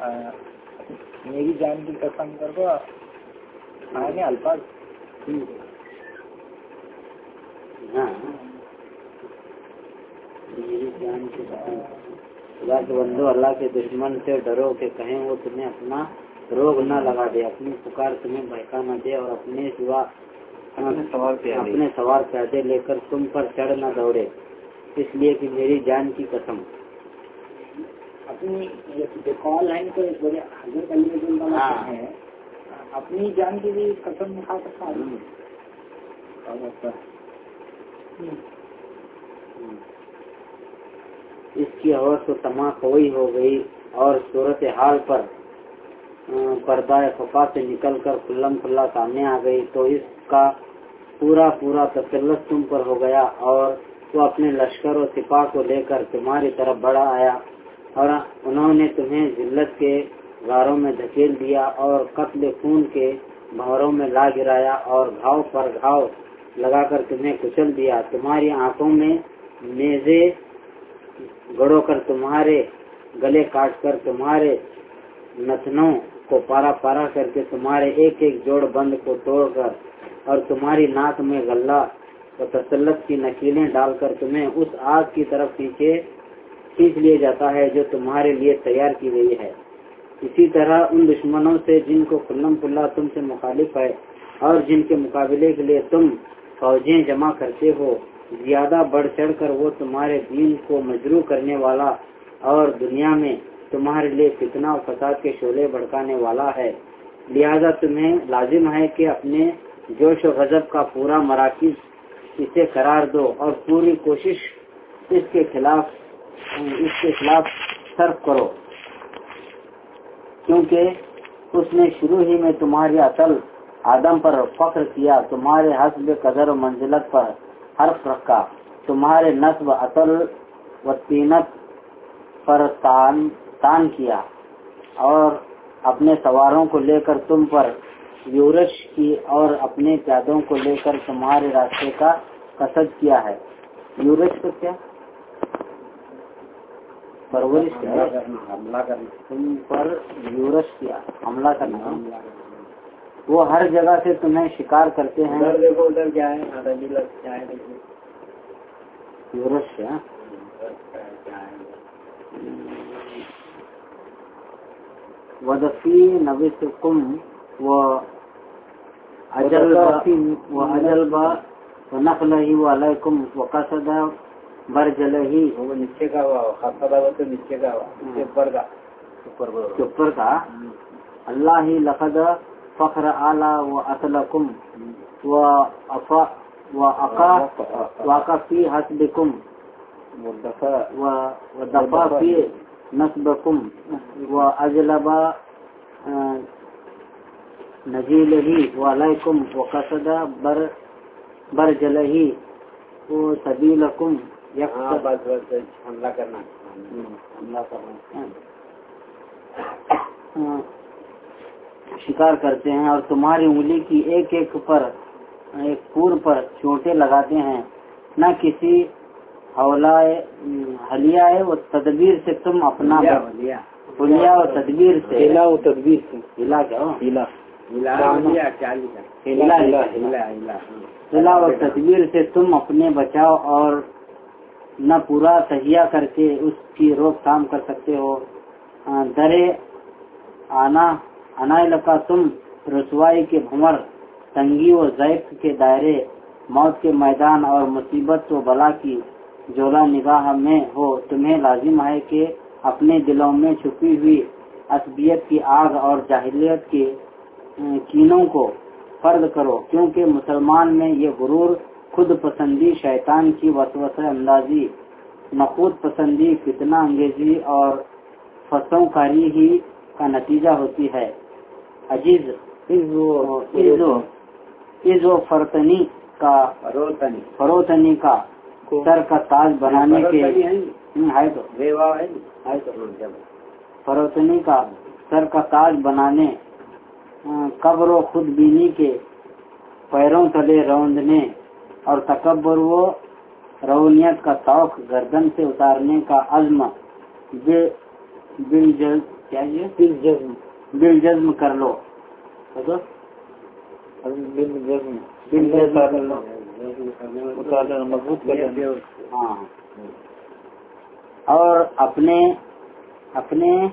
S2: ہاں۔ میری
S3: جان کی قسم کر دو گے الفاظ۔ خدا کے بندو اللہ
S2: کے
S3: دشمن سے ڈرو کہ کہیں وہ تمہیں اپنا روگ
S2: نہ لگا دے اپنی پکار تمہیں بہکا نہ دے اور اپنے سوا اپنے سوار پیدے لے کر تم پر چڑھ نہ دوڑے۔ اس لیے کہ میری جان کی قسم اپنی جو کال لائن ایک بڑے حضرت علی رضی اللہ ہے۔ اپنی جان کے لیے قسم کھا سکتا ہوں۔ اس کی عورت تو تمام کوئی ہو گئی اور صورت حال پر پردہ خفا سے نکل کر کلم کھلا سامنے آ گئی تو اس کا پورا پورا تسلط تم پر ہو گیا اور تو اپنے لشکر و سپاہ کو لے کر تمہاری طرف بڑا آیا۔ اور انہوں نے تمہیں ذلت کے غاروں میں دھکیل دیا اور قتل خون کے بہروں میں لا گرایا اور گھاؤ پر گھاؤ لگا کر تمہیں کچل دیا۔ تمہاری آنکھوں میں میزے گڑو کر تمہارے گلے کاٹ کر تمہارے نتنوں کو پارا پارا کر کے تمہارے ایک ایک جوڑ بند کو توڑ کر اور تمہاری ناک میں غلہ اور تسلط کی نکیلیں ڈال کر تمہیں اس آگ کی طرف پیچھے کھینچ لیا جاتا ہے جو تمہارے لیے تیار کی گئی ہے۔ اسی طرح ان دشمنوں سے جن کو کلم کلّا تم سے مخالف ہے اور جن کے مقابلے کے لیے تم فوجیں جمع کرتے ہو، زیادہ بڑھ چڑھ کر وہ تمہارے دین کو مجروح کرنے والا اور دنیا میں تمہارے لیے کتنا و فساد کے شعلے بھڑکانے والا ہے۔ لہذا تمہیں لازم ہے کہ اپنے جوش و غضب کا پورا مراکز اسے قرار دو اور پوری کوشش اس
S1: کے
S2: خلاف
S1: اس کے خلاف
S2: صرف کرو۔ کیونکہ اس نے شروع
S1: ہی میں
S2: تمہاری اصل آدم پر فخر کیا تمہارے حسب
S1: قدر و منزلت پر حرف رکھا تمہارے نصب اصل و
S2: تینت پر
S1: تان, تان کیا۔
S2: اور اپنے سواروں کو لے کر تم پر یورش کی اور اپنے پیادوں
S1: کو لے کر تمہارے راستے کا قصد کیا ہے۔ یورش کو کیا؟ پرورش کیا؟
S2: حملہ کرنا۔ تم پر یورش کیا حملہ کرنا وہ ہر جگہ سے تمہیں شکار کرتے ہیں۔ یورش
S1: کیا ودفی
S2: نبیت کم و اجل و اجل و نقل ہی و علیکم و قصد مر جلہی وہ
S1: نیچے
S2: کا
S1: ہوا خاصا تھا وہ
S2: تو نیچے کا ہوا اوپر کا اوپر کا اللہ ہی لقد فخر اعلی و اصلکم و افا و اقا واقع فی حسبکم و دفا فی نصبکم و اجلبا نجیلہی
S1: و علیکم
S2: و قصد بر بر
S3: جلہی و سبیلکم ہاں.
S2: ہاں۔ شکار کرتے
S3: ہیں
S1: اور تمہاری انگلی کی
S2: ایک
S3: ایک
S1: پر ایک
S2: پور پر چوٹے لگاتے ہیں۔ نہ کسی حلیا ہے وہ تدبیر سے تم اپنا حلیہ و تدبیر سے۔ ہلا و تدبیر سے۔ ہلا کیا ہلا و تدبیر سے تم اپنے بچاؤ اور نہ پورا تہیا کر کے اس کی روک تھام کر سکتے ہو۔ درے، آنا انا لکا تم، رسوائی کے بھمر تنگی و ذائق کے دائرے، موت کے میدان اور مصیبت و بلا کی جولا نگاہ میں ہو۔ تمہیں لازم ہے کہ اپنے دلوں میں چھپی ہوئی اصبیت کی آگ اور جاہلیت کے کینوں کو
S3: فرد
S2: کرو، کیونکہ مسلمان میں
S1: یہ
S2: غرور خود
S3: پسندی
S2: شیطان کی وسوسہ اندازی نقود
S1: پسندی فتنہ
S2: انگیزی اور فسوں
S1: کاری ہی
S2: کا نتیجہ
S1: ہوتی
S2: ہے۔ عجیز و فرتنی کا فروتنی۔ کا سر کا تاج بنانے کے فروتنی کا سر کا تاج بنانے قبر و خود بینی کے پیروں تلے روندنے اور تکبر وہ
S3: رونیت کا
S2: توق گردن سے اتارنے
S3: کا عزم
S2: دل جزم کیا دل
S3: جزم. دل جزم کر لو۔
S2: دل جزم. مضبوط ہاں۔ اور اپنے اپنے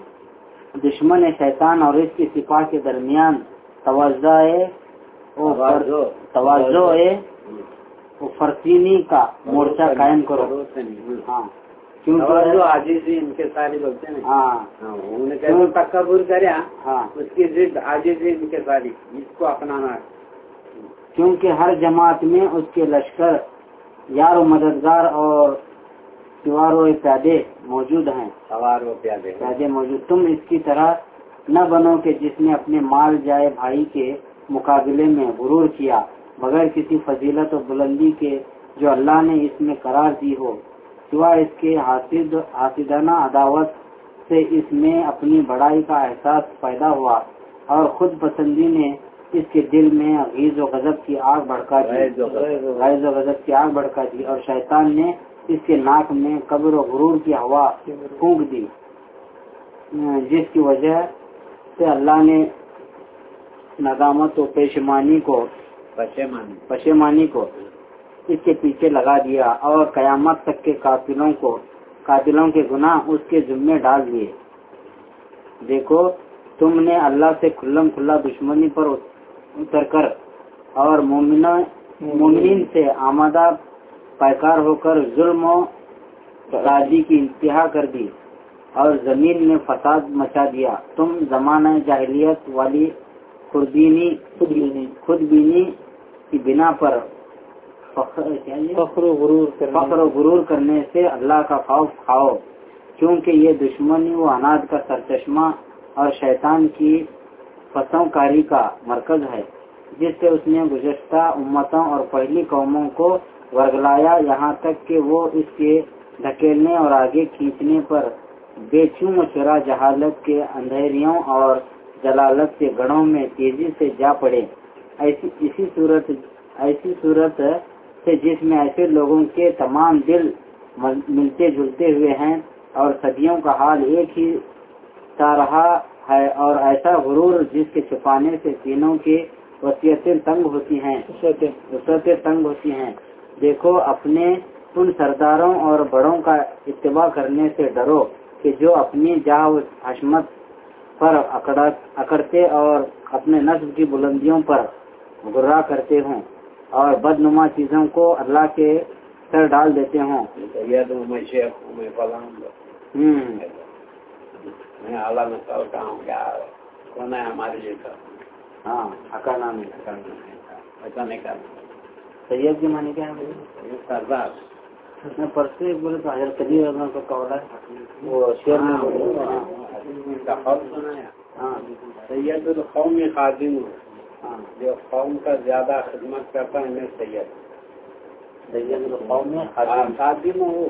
S2: دشمن شیطان اور اس کی سپاہ کے درمیان
S1: توجہ
S2: توازو۔ فرسینی کا مورچہ قائم کرو۔ ہاں آجیزی
S1: ان
S2: کے
S1: سارے بولتے
S2: ہیں۔
S1: ہاں۔, ہاں، تکبر کرے ہاں۔,
S2: ہاں۔
S1: اس کی ضد آجیزی ان
S2: کے
S1: ساری اس کو اپنانا کیونکہ ہر جماعت میں
S2: اس کے لشکر یار و مددگار اور سوار و پیادے موجود ہیں۔ سوار و پیادے۔
S1: پیادے موجود۔ تم
S2: اس کی طرح نہ بنو کہ جس نے اپنے مال جائے بھائی کے مقابلے میں غرور کیا۔ بغیر کسی فضیلت و بلندی کے جو اللہ نے اس میں قرار دی ہو سوائے اس کے حاسد حاسدانہ عداوت سے اس میں اپنی بڑائی کا احساس پیدا ہوا اور خود پسندی نے اس کے دل میں غیظ و غضب کی
S1: آگ بھڑکا دی۔
S2: غیظ و غضب۔ کی آگ بھڑکا دی اور شیطان نے اس کے ناک میں قبر و غرور کی ہوا پھونک دی۔ جس کی وجہ سے اللہ نے ندامت و پیشمانی کو
S1: بچے
S2: پشیمانی کو۔ اس کے پیچھے لگا دیا اور قیامت تک کے قاتلوں کو، قاتلوں کے گناہ اس کے ذمے ڈال دیے۔ دیکھو، تم نے اللہ سے کھلم کھلا دشمنی پر اتر کر اور مومنین سے آمادہ پیکار ہو کر ظلم و راضی کی انتہا کر دی اور زمین میں فساد مچا دیا۔ تم زمانہ جاہلیت والی خودبینی خود بینی کی بنا پر فخر
S3: و غرور
S2: فخر و غرور کرنے سے اللہ کا خوف کھاؤ۔ کیونکہ یہ دشمنی و اناج کا سرچشمہ اور شیطان کی فسوں کاری کا مرکز ہے جس سے اس نے گزشتہ امتوں اور پہلی قوموں کو ورگلایا۔ یہاں تک کہ وہ اس کے دھکیلنے اور آگے کھینچنے پر بے چوم چرا جہالت کے اندھیریوں اور جلالت کے گڑھوں میں تیزی سے جا پڑے۔ ایسی اسی صورت ایسی صورت سے جس میں ایسے لوگوں کے تمام دل مل- ملتے جلتے ہوئے ہیں اور صدیوں کا حال ایک ہی سا رہا ہے اور ایسا غرور جس کے چھپانے سے تینوں کی وصیتیں تنگ ہوتی ہیں۔ وسعتیں تنگ ہوتی ہیں۔ دیکھو اپنے ان سرداروں اور بڑوں کا اتباع کرنے سے ڈرو کہ جو اپنی جاہ و حشمت پر اکڑتے اور اپنے نصب کی بلندیوں پر گرا کرتے ہوں اور بدنما چیزوں کو اللہ کے سر ڈال دیتے ہوں۔
S1: کون ہے ہمارے جیسا؟
S2: ہاں نام ہے
S1: ایسا نہیں کرنا
S2: سید کی معنی کیا ہے
S1: سردار۔
S2: میں پرسوں ایک بولے تو حضرت علی رضا کا قول ہے۔ وہ میں بولے ہاں۔ ہاں۔
S1: سید القوم خادم۔ ہوں
S2: ہاں
S1: جو قوم کا زیادہ خدمت کرتا ہے میں سید۔
S2: سید القوم میں
S1: ہاں،
S2: خادم۔
S1: ہو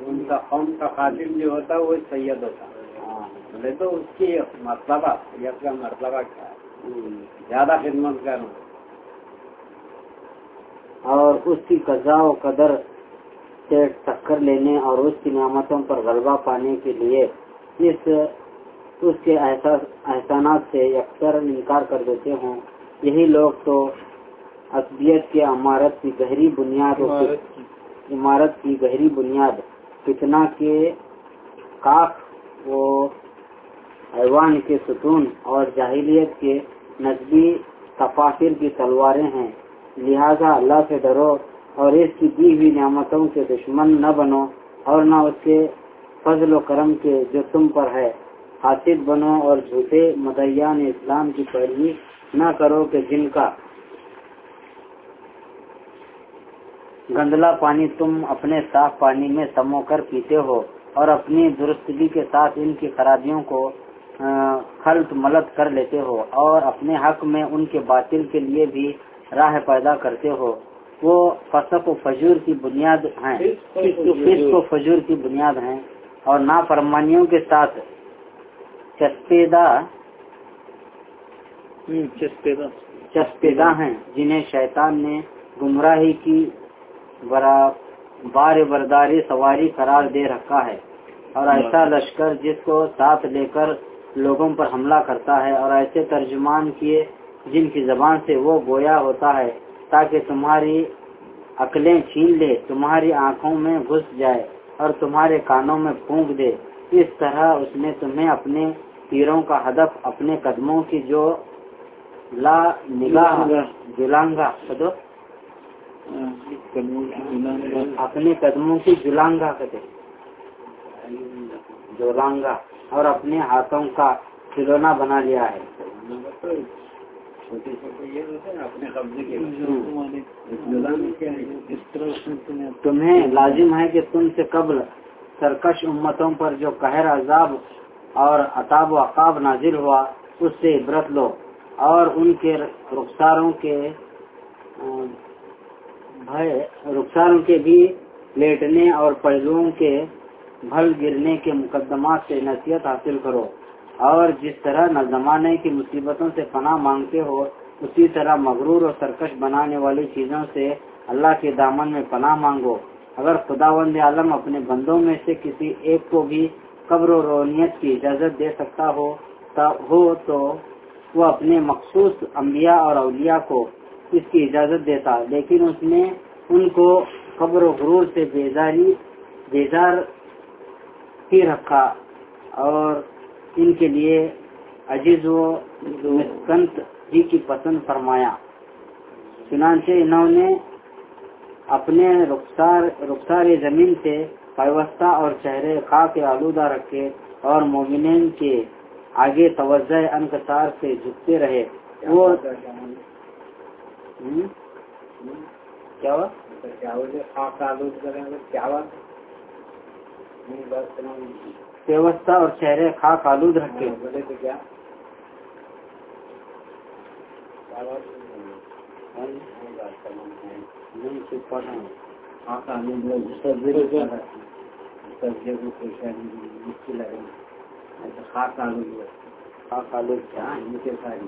S1: ان کا قوم کا خادم جو ہوتا ہے وہ سید ہوتا
S2: ہاں۔
S1: بولے تو اس کی مرتبہ سید کا مرتبہ کیا ہے۔ زیادہ خدمت کرنا۔
S2: اور اس کی قضاء و قدر سے ٹکر لینے اور اس کی نعمتوں پر غلبہ پانے کے لیے اس اس کے احساس احسانات سے اکثر انکار کر دیتے ہوں۔ یہی لوگ تو عصبیت کی عمارت کی گہری بنیاد
S3: عمارت کی۔
S2: گہری بنیاد۔ فتنہ کے کاف و ایوان کے ستون اور جاہلیت کے نقبی تفاصر کی تلواریں ہیں۔ لہذا اللہ سے ڈرو اور اس کی دی ہوئی نعمتوں کے دشمن نہ بنو اور نہ اس کے فضل و کرم کے جو تم پر ہے۔ حاصل بنو اور جھوٹے مدیان اسلام کی پیروی نہ کرو کہ جن کا گندلا پانی تم اپنے صاف پانی میں سمو کر پیتے ہو اور اپنی درستگی کے ساتھ ان کی خرابیوں کو خلط ملت کر لیتے ہو اور اپنے حق میں ان کے باطل کے لیے بھی راہ پیدا کرتے ہو۔ وہ فسق و فجور کی بنیاد ہیں۔ فسق و فجور کی بنیاد ہیں۔ اور نافرمانیوں کے ساتھ چسپیدہ
S3: چسپیدہ
S2: ہیں جنہیں شیطان نے گمراہی کی بار برداری سواری قرار دے رکھا ہے۔ اور ایسا لشکر جس کو ساتھ لے کر لوگوں پر حملہ کرتا ہے اور ایسے ترجمان کیے جن کی زبان سے وہ گویا ہوتا ہے تاکہ تمہاری عقلیں چھین لے تمہاری آنکھوں میں گھس جائے اور تمہارے کانوں میں پھونک دے۔ اس طرح اس نے تمہیں اپنے تیروں کا ہدف اپنے قدموں کی جو لا نگاہ جلانگا کدو اپنے قدموں کی جلانگا کدے جولانگا اور اپنے ہاتھوں کا کھلونا بنا لیا ہے۔
S3: تمہیں
S2: لازم ہے کہ تم سے قبل سرکش امتوں پر جو قہر عذاب اور عطاب و عقاب نازل ہوا اس سے عبرت لو۔ اور ان کے رخساروں کے رخساروں کے بھی لیٹنے اور پہلوؤں کے بھل گرنے کے مقدمات سے نصیحت حاصل کرو۔ اور جس طرح نہ زمانے کی مصیبتوں سے پناہ مانگتے ہو، اسی طرح مغرور اور سرکش بنانے والی چیزوں سے اللہ کے دامن میں پناہ مانگو۔ اگر خداوند عالم اپنے بندوں میں سے کسی ایک کو بھی قبر و رونیت کی اجازت دے سکتا ہو ہو تو وہ اپنے مخصوص انبیاء اور اولیاء کو اس کی اجازت دیتا، لیکن اس نے ان کو قبر و غرور سے بیزاری، بیزار ہی رکھا اور ان کے لیے عجیز و مسکنت ہی کی پسند فرمایا۔ چنانچہ انہوں نے اپنے رخسار رخسار زمین سے پیوستہ اور چہرے خاک آلودہ رکھے اور مومنین کے آگے توجہ انکسار سے جھکتے رہے وہ کیا ہوا
S1: کیا آلود
S2: پیوستہ اور چہرے خاک آلود رکھے
S1: تو کیا نہیں
S2: کیا؟
S1: ہاں نیچے ساری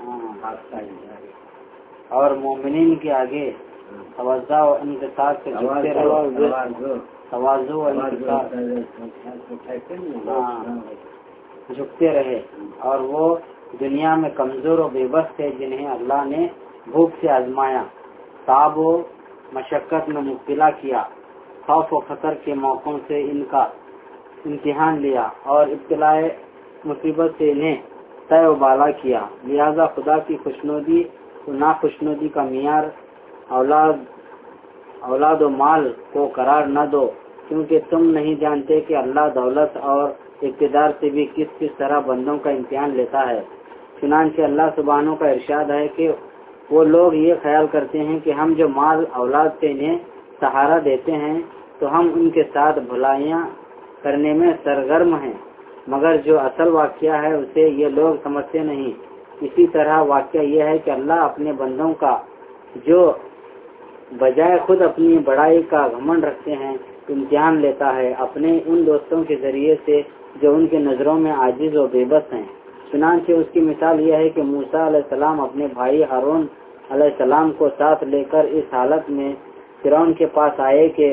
S2: ہاں۔
S1: خاک ساری ساری
S2: اور مومنین کے آگے و سے جھکتے
S1: دو
S2: توازو۔ و انکسار جھکتے رہے۔ اور وہ دنیا میں کمزور و بے بس تھے جنہیں اللہ نے بھوک سے آزمایا۔ تاب و مشقت میں مبتلا کیا۔ خوف و خطر کے موقعوں سے ان کا امتحان لیا اور ابتلاء مصیبت سے انہیں طے و بالا کیا۔ لہذا خدا کی خوشنودی و ناخوشنودی کا معیار اولاد اولاد و مال کو قرار نہ دو، کیونکہ تم نہیں جانتے کہ اللہ دولت اور اقتدار سے بھی کس کس طرح بندوں کا امتحان لیتا ہے۔ چنانچہ اللہ سبحانوں کا ارشاد ہے کہ وہ لوگ یہ خیال کرتے ہیں کہ ہم جو مال اولاد سے انہیں سہارا دیتے ہیں، تو ہم ان کے ساتھ بھلائیاں کرنے میں سرگرم ہیں، مگر جو اصل واقعہ ہے اسے یہ لوگ سمجھتے نہیں۔ اسی طرح واقعہ یہ ہے کہ اللہ اپنے بندوں کا جو بجائے خود اپنی بڑائی کا گھمنڈ رکھتے ہیں، امتحان لیتا ہے، اپنے ان دوستوں کے ذریعے سے جو ان کے نظروں میں عاجز و بے بس ہیں۔ چنانچہ اس کی مثال یہ ہے کہ موسا علیہ السلام اپنے بھائی ہارون علیہ السلام کو ساتھ لے کر اس حالت میں فرعون کے پاس آئے کہ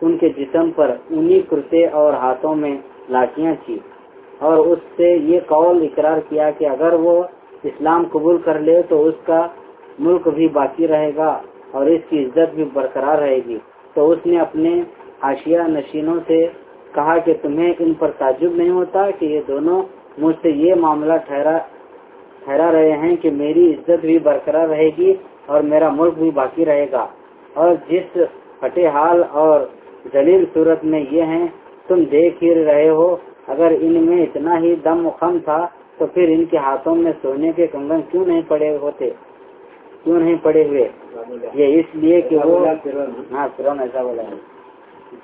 S2: ان کے جسم پر انہی کرتے اور ہاتھوں میں لاٹیاں تھی اور اس سے یہ قول اقرار کیا کہ اگر وہ اسلام قبول کر لے تو اس کا ملک بھی باقی رہے گا اور اس کی عزت بھی برقرار رہے گی۔ تو اس نے اپنے حاشیہ نشینوں سے کہا کہ تمہیں ان پر تعجب نہیں ہوتا کہ یہ دونوں مجھ سے یہ معاملہ ٹھہرا ٹھہرا رہے ہیں کہ میری عزت بھی برقرار رہے گی اور میرا ملک بھی باقی رہے گا۔ اور جس پھٹے حال اور ذلیل صورت میں یہ ہیں تم دیکھ ہی رہے ہو اگر ان میں اتنا ہی دم و خم تھا تو پھر ان کے ہاتھوں میں سونے کے کنگن کیوں نہیں پڑے ہوتے؟ کیوں نہیں پڑے ہوئے؟ یہ اس لیے کہ وہ ہاں فرون ایسا بولا ہے۔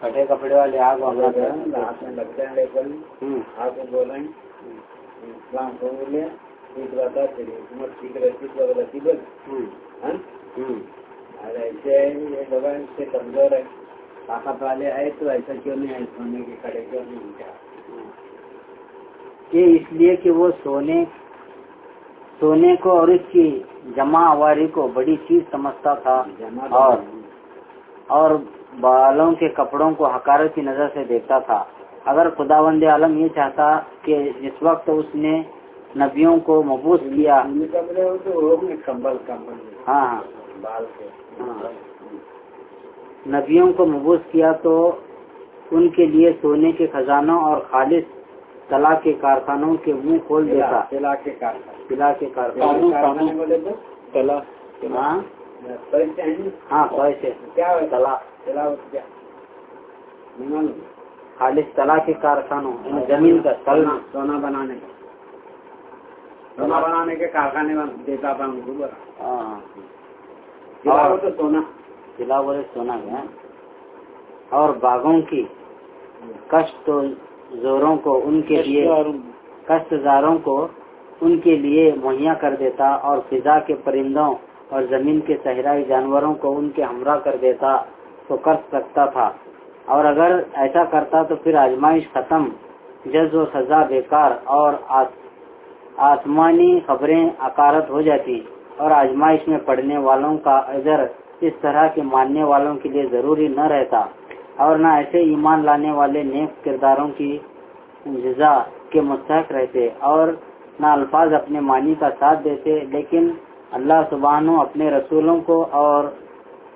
S2: پھٹے کپڑے والے آگ ہوں۔
S1: ہاں؟ ایسے کمزور ہے طاقت والے آئے تو ایسا کیوں نہیں ہے سونے کے کھڑے کیوں نہیں کیا؟
S2: کہ اس لیے کہ وہ سونے سونے کو اور اس کی جمع آواری کو بڑی چیز سمجھتا تھا اور اور بالوں کے کپڑوں کو حکارت کی نظر سے دیکھتا تھا۔ اگر خداوند عالم یہ چاہتا کہ جس وقت اس نے نبیوں کو مبوس کیا ہاں ہاں۔
S1: بال کے۔
S2: ہاں۔ نبیوں کو مبوس کیا تو ان کے لیے سونے کے خزانوں اور خالص طلا کے کارخانوں کے منہ کھول دیتا۔
S1: تلا
S2: طلا کے کارخانوں
S3: تلا
S2: ہاں؟
S1: پیسے تلا
S2: خالص طلا کے کارخانوں زمین کا تل
S1: سونا بنانے کا۔ سونا بنانے کے کارخانے بن- دیتا تھا
S2: ہاں۔
S1: تلا سونا۔
S2: طلا بولے سونا گیا اور باغوں کی کشت زوروں کو ان کے لیے کشت زاروں کو ان کے لیے مہیا کر دیتا اور فضا کے پرندوں اور زمین کے صحرائی جانوروں کو ان کے ہمراہ کر دیتا تو کر سکتا تھا۔ اور اگر ایسا کرتا تو پھر آزمائش ختم جز و سزا بیکار اور آس- آسمانی خبریں اکارت ہو جاتی۔ اور آزمائش میں پڑھنے والوں کا اجر اس طرح کے ماننے والوں کے لیے ضروری نہ رہتا اور نہ ایسے ایمان لانے والے نیک کرداروں کی جزا کے مستحق رہتے اور نہ الفاظ اپنے معنی کا ساتھ دیتے، لیکن اللہ سبحانہ اپنے رسولوں کو اور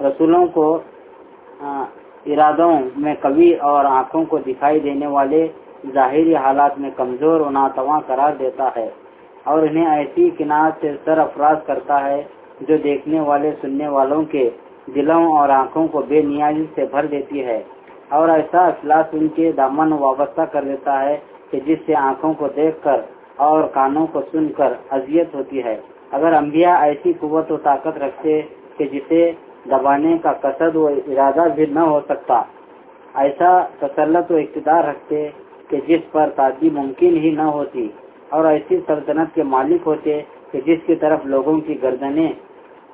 S2: رسولوں کو ارادوں میں کبھی اور آنکھوں کو دکھائی دینے والے ظاہری حالات میں کمزور و ناتواں قرار دیتا ہے اور انہیں ایسی کنات سے سر افراز کرتا ہے جو دیکھنے والے، سننے والوں کے دلوں اور آنکھوں کو بے نیازی سے بھر دیتی ہے اور ایسا اخلاص ان کے دامن وابستہ کر دیتا ہے کہ جس سے آنکھوں کو دیکھ کر اور کانوں کو سن کر اذیت ہوتی ہے۔ اگر انبیاء ایسی قوت و طاقت رکھتے کہ جسے دبانے کا قصد و ارادہ بھی نہ ہو سکتا، ایسا تسلط و اقتدار رکھتے کہ جس پر تعدی ممکن ہی نہ ہوتی، اور ایسی سلطنت کے مالک ہوتے کہ جس کی طرف لوگوں کی گردنیں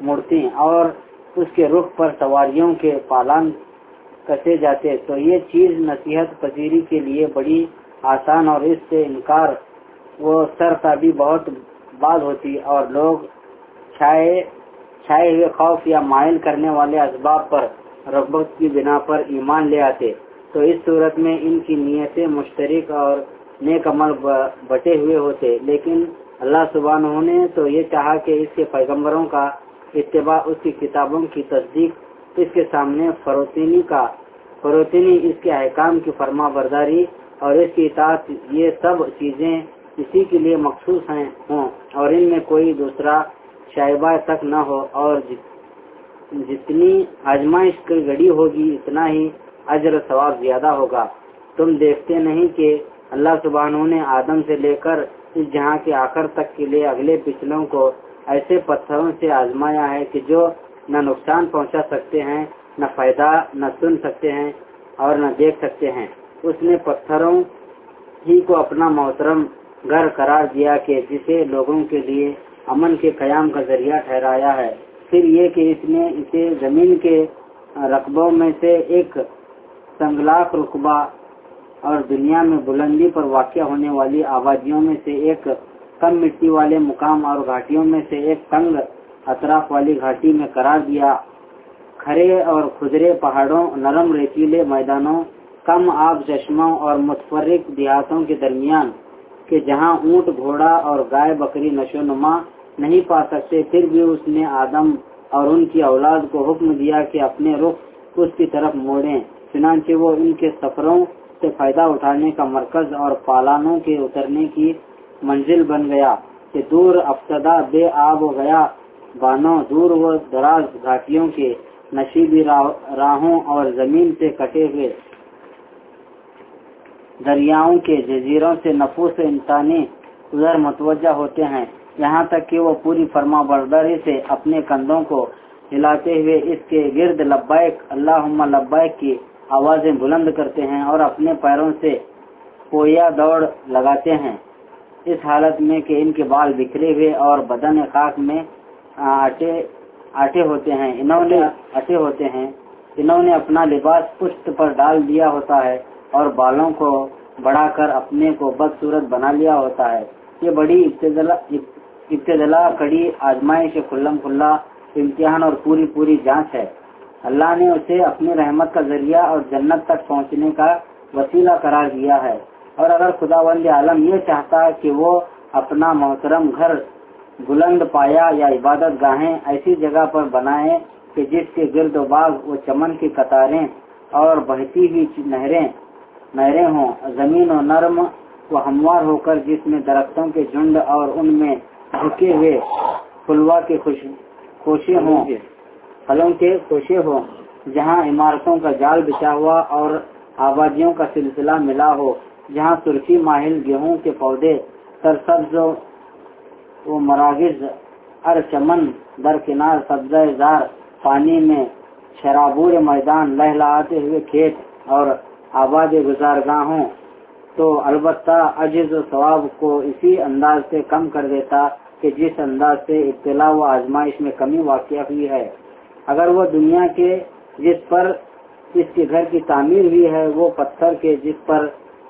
S2: مڑتی اور اس کے رخ پر سواریوں کے پالان کسے جاتے تو یہ چیز نصیحت پذیری کے لیے بڑی آسان اور اس سے انکار وہ سر بہت بعد ہوتی اور لوگ چھائے چھائے ہوئے خوف یا مائل کرنے والے اسباب پر رغبت کی بنا پر ایمان لے آتے۔ تو اس صورت میں ان کی نیتیں مشترک اور نیک عمل بٹے ہوئے ہوتے۔ لیکن اللہ سبحانہ نے تو یہ چاہا کہ اس کے پیغمبروں کا اتباع اس کی کتابوں کی تصدیق، اس کے سامنے فروتینی کا، فروتینی اس کے احکام کی فرما برداری اور اس کی اطاعت، یہ سب چیزیں اسی کے لیے مخصوص ہیں، ہوں، اور ان میں کوئی دوسرا شائبہ تک نہ ہو، اور جتنی آزمائش کی گڑی ہوگی، اتنا ہی اجر ثواب زیادہ ہوگا۔ تم دیکھتے نہیں کہ اللہ سبحانہ نے آدم سے لے کر اس جہاں کے آخر تک کے لیے اگلے پچھلوں کو ایسے پتھروں سے آزمایا ہے کہ جو نہ نقصان پہنچا سکتے ہیں، نہ فائدہ، نہ سن سکتے ہیں اور نہ دیکھ سکتے ہیں۔ اس نے پتھروں ہی کو اپنا محترم گھر قرار دیا کہ جسے لوگوں کے لیے امن کے قیام کا ذریعہ ٹھہرایا ہے۔ پھر یہ کہ اس نے اسے زمین کے رقبوں میں سے ایک سنگلاخ رقبہ اور دنیا میں بلندی پر واقع ہونے والی آبادیوں میں سے ایک کم مٹی والے مقام اور گھاٹیوں میں سے ایک تنگ اطراف والی گھاٹی میں قرار دیا۔ کھڑے اور خدرے پہاڑوں، نرم ریتیلے میدانوں، کم آب چشموں اور متفرق دیہاتوں کے درمیان کہ جہاں اونٹ، گھوڑا اور گائے بکری نشو نما نہیں پا سکتے، پھر بھی اس نے آدم اور ان کی اولاد کو حکم دیا کہ اپنے رخ اس کی طرف موڑیں۔ چنانچہ وہ ان کے سفروں سے فائدہ اٹھانے کا مرکز اور پالانوں کے اترنے کی منزل بن گیا کہ دور افسدہ بے آب ہو گیا بانوں دور و دراز گھاٹیوں کے نشیبی راہوں اور زمین سے کٹے ہوئے۔ دریاؤں کے جزیروں سے نفوس انسانی ادھر متوجہ ہوتے ہیں۔ یہاں تک کہ وہ پوری فرما برداری سے اپنے کندھوں کو ہلاتے ہوئے اس کے گرد لبائک اللہ لبائک کی آوازیں بلند کرتے ہیں اور اپنے پیروں سے پویا دوڑ لگاتے ہیں۔ اس حالت میں کہ ان کے بال بکھرے ہوئے اور بدن خاک میں آٹے آٹے ہوتے ہیں۔ انہوں نے اٹے ہوتے ہیں۔ انہوں نے اپنا لباس پشت پر ڈال دیا ہوتا ہے اور بالوں کو بڑھا کر اپنے کو بدصورت بنا لیا ہوتا ہے۔ یہ بڑی ابتدلا کڑی آزمائش کھلم کھلا امتحان اور پوری پوری جانچ ہے۔ اللہ نے اسے اپنی رحمت کا ذریعہ اور جنت تک پہنچنے کا وسیلہ قرار دیا ہے۔ اور اگر خدا وند عالم یہ چاہتا کہ وہ اپنا محترم گھر بلند پایا یا عبادت گاہیں ایسی جگہ پر بنائے کہ جس کے گرد و باغ وہ چمن کی قطاریں اور بہتی ہوئی نہریں نہریں ہوں زمین و نرم و ہموار ہو کر جس میں درختوں کے جھنڈ اور ان میں جھکے ہوئے پھلوا کے خوشے ہوں پھلوں کے خوشے ہوں جہاں عمارتوں کا جال بچا ہوا اور آبادیوں کا سلسلہ ملا ہو۔ جہاں سرخی ماہل گیہوں کے پودے، سرسبز و مراغز ار چمن درکنار، سبزہ زار، پانی میں شرابور میدان لہلاتے ہوئے کھیت اور آباد گزارگاہوں۔ تو البتہ عجز و ثواب کو اسی انداز سے کم کر دیتا کہ جس انداز سے اطلاع و آزمائش میں کمی واقع ہوئی ہے۔ اگر وہ دنیا کے جس پر اس کے گھر کی تعمیر ہوئی ہے، وہ پتھر کے جس پر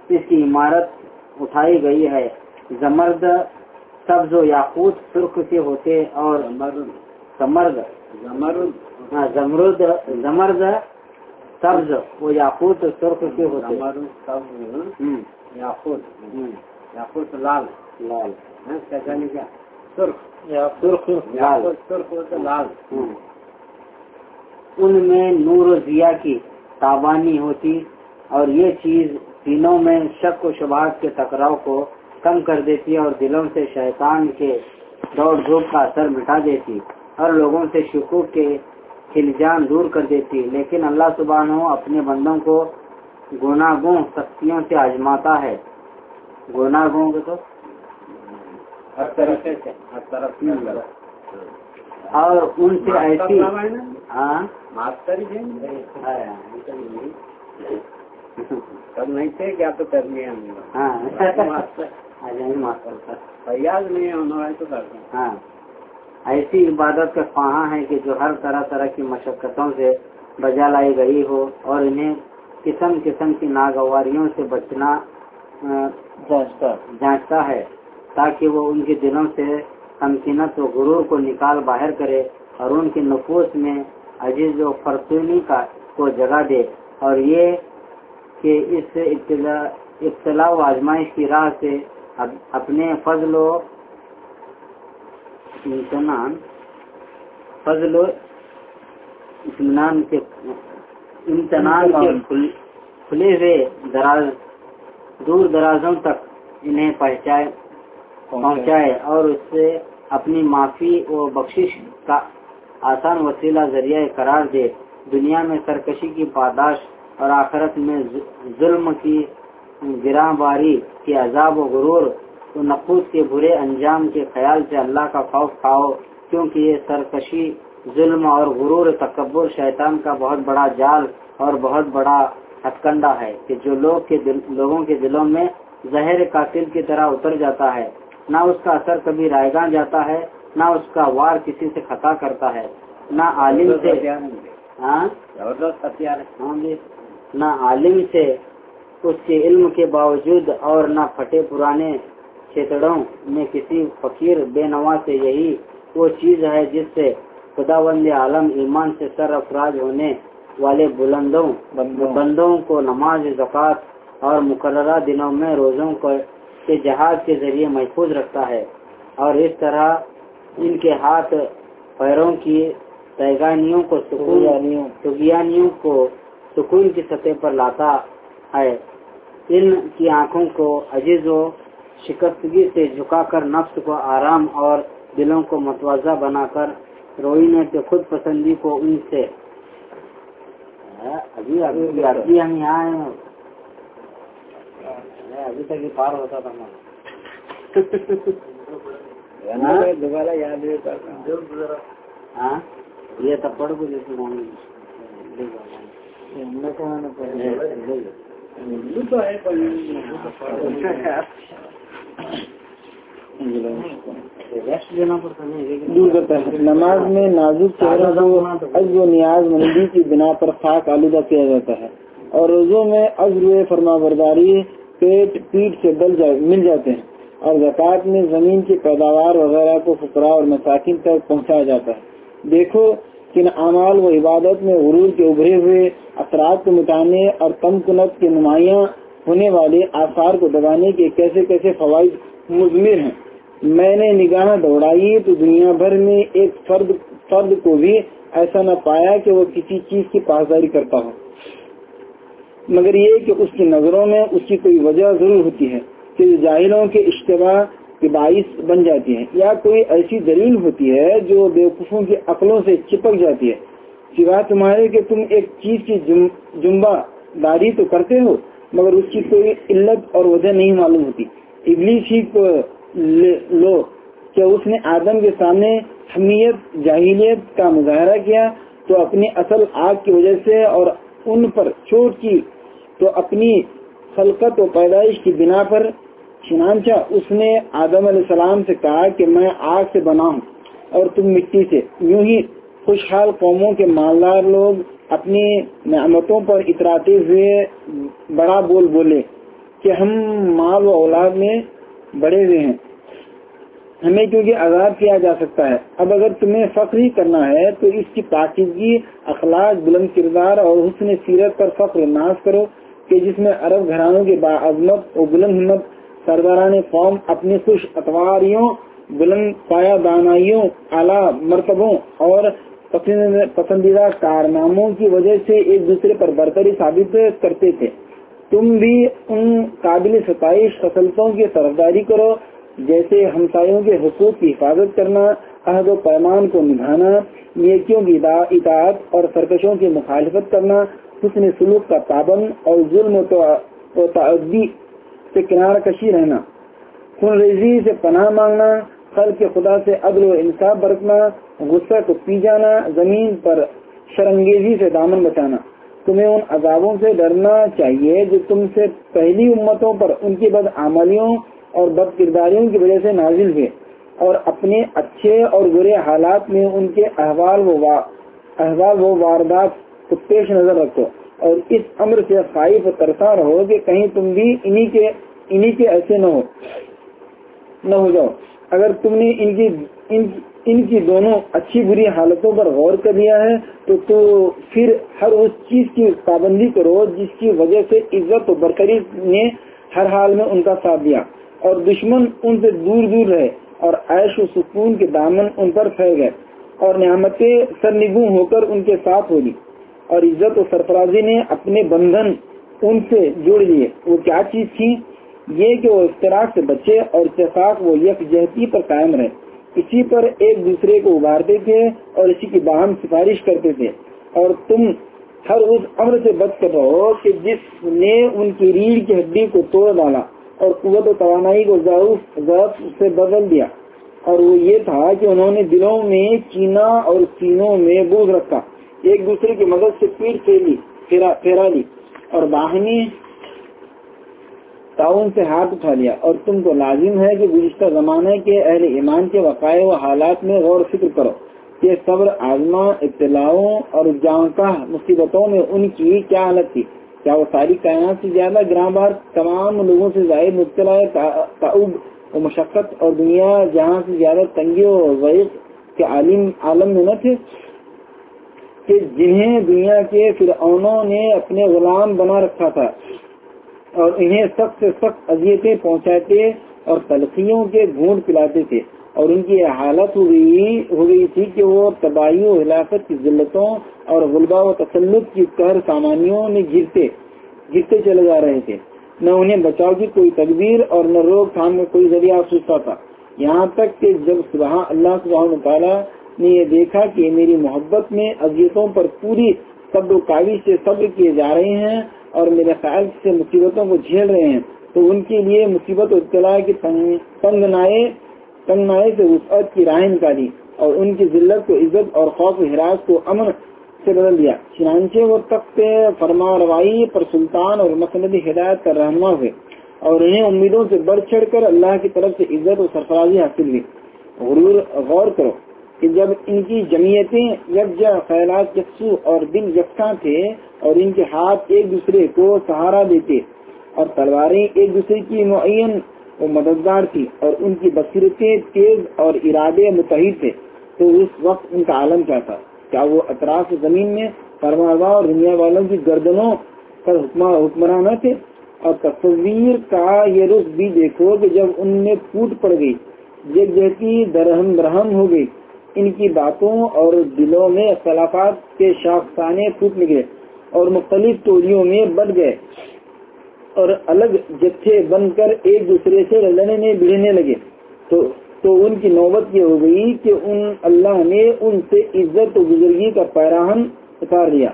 S2: اس کی عمارت اٹھائی گئی ہے۔ زمرد سبز و یاقوت سرخ سے ہوتے اور زمرد ہاں، زمرد۔ زمرد سبز و یاقوت سرخ سے ہوتے۔ یاقوت۔ لال۔ لال۔ ان میں نور و ضیا کی تابانی ہوتی اور یہ چیز سینوں میں شک و شبہات
S1: کے ٹکراؤ کو کم کر دیتی
S2: ہے اور دلوں سے شیطان
S1: کے دوڑ دھوپ کا اثر مٹا دیتی اور لوگوں سے شکو
S2: کے
S1: کھلجان
S2: دور کر دیتی۔ لیکن
S1: اللہ سبحانہ اپنے بندوں کو گناگوں سختیوں
S2: سے آزماتا ہے۔ گناگوں کے تو ہر طرف سے ہر طرف اور ان سے ایسی ہاں۔ سب نہیں تھے کیا تو کر لیا ہم؟ ہاں۔ نے نہیں
S3: تو
S2: ہاں۔ ایسی عبادت کا خواہاں ہے کہ جو ہر طرح طرح کی مشقتوں سے بجا لائی گئی ہو اور انہیں قسم قسم کی ناگواریوں سے بچنا جانچتا۔ ہے تاکہ وہ ان کے دلوں سے تمکینت و غرور کو نکال باہر کرے اور ان کے نفوس میں عزیز و فرسونی کا کو جگہ دے۔ اور یہ کہ اس اطلاع و آزمائش کی راہ سے اپنے فضل و اطمینان، فضل و اطمینان کے امتنان کھلے ہوئے دراز، دور درازوں تک انہیں پہنچائے پہنچائے اور اس سے اپنی معافی و بخشش کا آسان وسیلہ ذریعہ قرار دے۔ دنیا میں سرکشی کی پاداش اور آخرت میں ظلم کی گراں باری کے عذاب و غرور و نقوص کے برے انجام کے خیال سے اللہ کا خوف کھاؤ کیونکہ یہ سرکشی ظلم اور غرور تکبر شیطان کا بہت بڑا جال اور بہت بڑا ہتکنڈا ہے کہ جو لوگ کے دل لوگوں کے دلوں
S1: میں
S2: زہر
S1: قاتل کی طرح
S2: اتر
S1: جاتا ہے۔ نہ
S2: اس کا اثر کبھی رائے گاں جاتا ہے نہ اس کا وار کسی سے خطا کرتا ہے۔ نہ عالم سے ہاں؟ نہ عالم سے اس کے علم کے باوجود اور نہ پھٹے پرانے
S3: چھتڑوں
S2: میں کسی فقیر بے نوا سے یہی وہ چیز ہے جس سے خدا بند عالم ایمان سے سر افراد ہونے والے بلندوں بندوں, کو نماز زکوٰۃ اور
S3: مقررہ
S2: دنوں میں روزوں کو کے جہاز کے ذریعے محفوظ رکھتا ہے۔ اور اس طرح ان کے ہاتھ پیروں کی تیگانیوں کو سکون کو سکون کی سطح پر لاتا ہے۔ ان کی آنکھوں کو عجیز و شکستگی سے جھکا کر نفس کو آرام اور دلوں کو متوازہ بنا
S1: کر روئی نے تو خود
S2: پسندی کو ان سے۔ ابھی تک
S1: یہ پار ہوتا تھا
S2: ہاں؟ یہ تپڑ کو
S3: جیسے نماز میں نازک چہروں کو عز و نیاز مندی کی بنا پر خاک آلودہ کیا جاتا ہے۔ اور روزوں میں عزر فرما برداری پیٹ پیٹ سے ڈل مل جاتے ہیں۔ اور زکوٰۃ میں زمین کی پیداوار وغیرہ کو فکرا اور مساکین تک پہنچایا جاتا ہے۔ دیکھو کن اعمال و عبادت میں غرور کے ابھرے ہوئے، اثرات کو مٹانے اور کم کنت کے نمایاں ہونے والے آثار کو دبانے کے کیسے کیسے فوائد مضمر ہیں؟ میں نے نگاہ دوڑائی تو دنیا بھر میں ایک فرد فرد کو بھی ایسا نہ پایا کہ وہ کسی چیز کی پاسداری کرتا ہو۔ مگر یہ کہ اس کی نظروں میں اس کی کوئی وجہ ضرور ہوتی ہے کہ جاہلوں کے اشتباہ کے باعث بن جاتی ہیں یا کوئی ایسی دلیل ہوتی ہے جو بیوقوفوں کی عقلوں سے چپک جاتی ہے؟ سوائے تمہارے کہ تم ایک چیز کی جمبہ داری تو کرتے ہو، مگر اس کی کوئی علت اور وجہ نہیں معلوم ہوتی۔ ابلیس ہی لو کہ اس نے آدم کے سامنے حمیت، جاہلیت کا مظاہرہ کیا تو اپنی اصل آگ کی وجہ سے اور ان پر چوٹ کی تو اپنی خلقت و پیدائش کی بنا پر چنانچہ اس نے آدم علیہ السلام سے کہا کہ میں آگ سے بنا ہوں اور تم مٹی سے۔ یوں ہی خوشحال قوموں کے مالدار لوگ اپنی نعمتوں پر اتراتے ہوئے بڑا بول بولے کہ ہم مال و اولاد میں بڑے ہوئے ہیں۔ ہمیں کیونکہ آزاد کیا جا سکتا ہے۔ اب اگر تمہیں فخر ہی کرنا ہے تو اس کی پاکیزگی، اخلاق، بلند کردار اور حسن سیرت پر فخر ناز کرو کہ جس میں عرب گھرانوں کے باعظمت اور بلند ہمت سرداران قوم اپنی خوش اتواریوں، بلند پایا دانائیوں، اعلیٰ مرتبوں اور پسندیدہ کارناموں کی وجہ سے ایک دوسرے پر برتری ثابت کرتے تھے۔ تم بھی ان قابل ستائش خصلتوں کی طرفداری کرو، جیسے ہمسایوں کے حقوق کی حفاظت کرنا، عہد و پیمان کو نبھانا، نیکیوں کی اطاعت اور سرکشوں کی مخالفت کرنا، حسن سلوک کا پابند اور ظلم و تعدی سے کنار کشی رہنا۔ خون ریزی سے پناہ مانگنا خل کے خدا سے عدل و انصاف برتنا، غصہ کو پی جانا، زمین پر شرنگیزی سے دامن بچانا۔ تمہیں ان عذابوں سے ڈرنا چاہیے جو تم سے پہلی امتوں پر ان کی بد آملیوں اور بد کرداریوں کی وجہ سے نازل ہوئے۔ اور اپنے اچھے اور برے حالات میں ان کے احوال و احوال و واردات کو پیش نظر رکھو۔ اور اس امر سے خائف و ترسا رہو کہ کہیں تم بھی انہی کے انہی کے ایسے نہ ہو۔ نہ ہو جاؤ۔ اگر تم نے ان کی ان ان کی دونوں اچھی بری حالتوں پر غور کر لیا ہے، تو تو پھر ہر اس چیز کی پابندی کرو جس کی وجہ سے عزت و برتری نے ہر حال میں ان کا ساتھ دیا۔ اور دشمن ان سے دور دور رہے اور عیش و سکون کے دامن ان پر پھیل گئے اور نعمتیں سرنگو ہو کر ان کے ساتھ ہوگی۔ اور عزت و سرفرازی نے اپنے بندھن ان سے جوڑ لیے۔ وہ کیا چیز تھی؟ یہ کہ وہ اشتراک سے بچے اور اتفاق وہ یکجہتی پر قائم رہے۔ اسی پر ایک دوسرے کو ابھارتے تھے اور اسی کی باہم سفارش کرتے تھے۔ اور تم ہر اس امر سے بچ کر رہو کہ جس نے ان کی ریڑھ کی ہڈی کو توڑ ڈالا اور قوت و توانائی کو ضرورت سے بدل دیا۔ اور وہ یہ تھا کہ انہوں نے دلوں میں چینا اور سینوں میں بوجھ رکھا۔ ایک دوسرے کی مدد سے پیٹ پھیلی، پھیرا لی اور باہمی تعاون سے ہاتھ اٹھا لیا۔ اور تم کو لازم ہے کہ گزشتہ زمانے کے اہل ایمان کے وقائع و حالات میں غور فکر کرو کہ صبر آزما اطلاعوں اور جانکہ مصیبتوں میں ان کی کیا حالت تھی۔ کیا وہ ساری کائنات سے زیادہ گرام بار تمام لوگوں سے زائد مبتلا تعب و مشقت اور دنیا جہاں سے زیادہ تنگی و ضعیف کے عالم عالم میں نہ تھے؟ کہ جنہیں دنیا کے فرعونوں نے اپنے غلام بنا رکھا تھا اور انہیں سخت سے سخت اذیتیں پہنچاتے اور تلخیوں کے گھونٹ پلاتے تھے اور ان کی حالت ہو گئی ہو گئی تھی کہ وہ تباہی و ہلاکت کی ذلتوں اور غلبہ و تسلط کی قہر سامانیوں میں گرتے گرتے چلے جا رہے تھے۔ نہ انہیں بچاؤ کی کوئی تدبیر اور نہ روک تھام میں کوئی ذریعہ سوچتا تھا۔ یہاں تک کہ جب صبح اللہ سبحانہ مطالعہ نے یہ دیکھا کہ میری محبت میں اذیتوں پر پوری صبر و کاوی سے صبر کیے جا رہے ہیں اور میرے خیال سے مصیبتوں کو جھیل رہے ہیں۔ تو ان کے لیے مصیبت و اطلاع کی تنگ نائے تنگ نائے سے وسعت کی راہ نکالی اور ان کی ذلت کو عزت اور خوف و حراس کو امن سے بدل دیا۔ چنانچہ وہ تخت فرما روائی پر سلطان اور مسندی ہدایت کا رہنما ہوئے اور انہیں امیدوں سے بڑھ چڑھ کر اللہ کی طرف سے عزت و سرفرازی حاصل ہوئی۔ غرور، غور کرو۔ کہ جب ان کی جمعیتیں یکجا خیالات یکسو اور دن یکساں تھے اور ان کے ہاتھ ایک دوسرے کو سہارا دیتے اور تلواریں ایک دوسرے کی معین و مددگار تھی اور ان کی بصیرتیں تیز اور ارادے متحد تھے، تو اس وقت ان کا عالم کیا تھا؟ کیا وہ اطراف زمین میں فرماوا اور دنیا والوں کی گردنوں پر حکمران تھے؟ اور تصویر کا یہ رخ بھی دیکھو کہ جب ان میں پوٹ پڑ گئی یک جہتی درہم برہم ہو گئی ان کی باتوں اور دلوں میں اختلافات کے شاخسانے پھوٹ نکلے اور مختلف ٹولیوں میں بڑھ گئے اور الگ جتھے بن کر ایک دوسرے سے لڑنے بڑھنے لگے۔ تو تو ان کی نوبت یہ ہو گئی کہ ان اللہ نے ان سے عزت و بزرگی کا پیراہن اتار دیا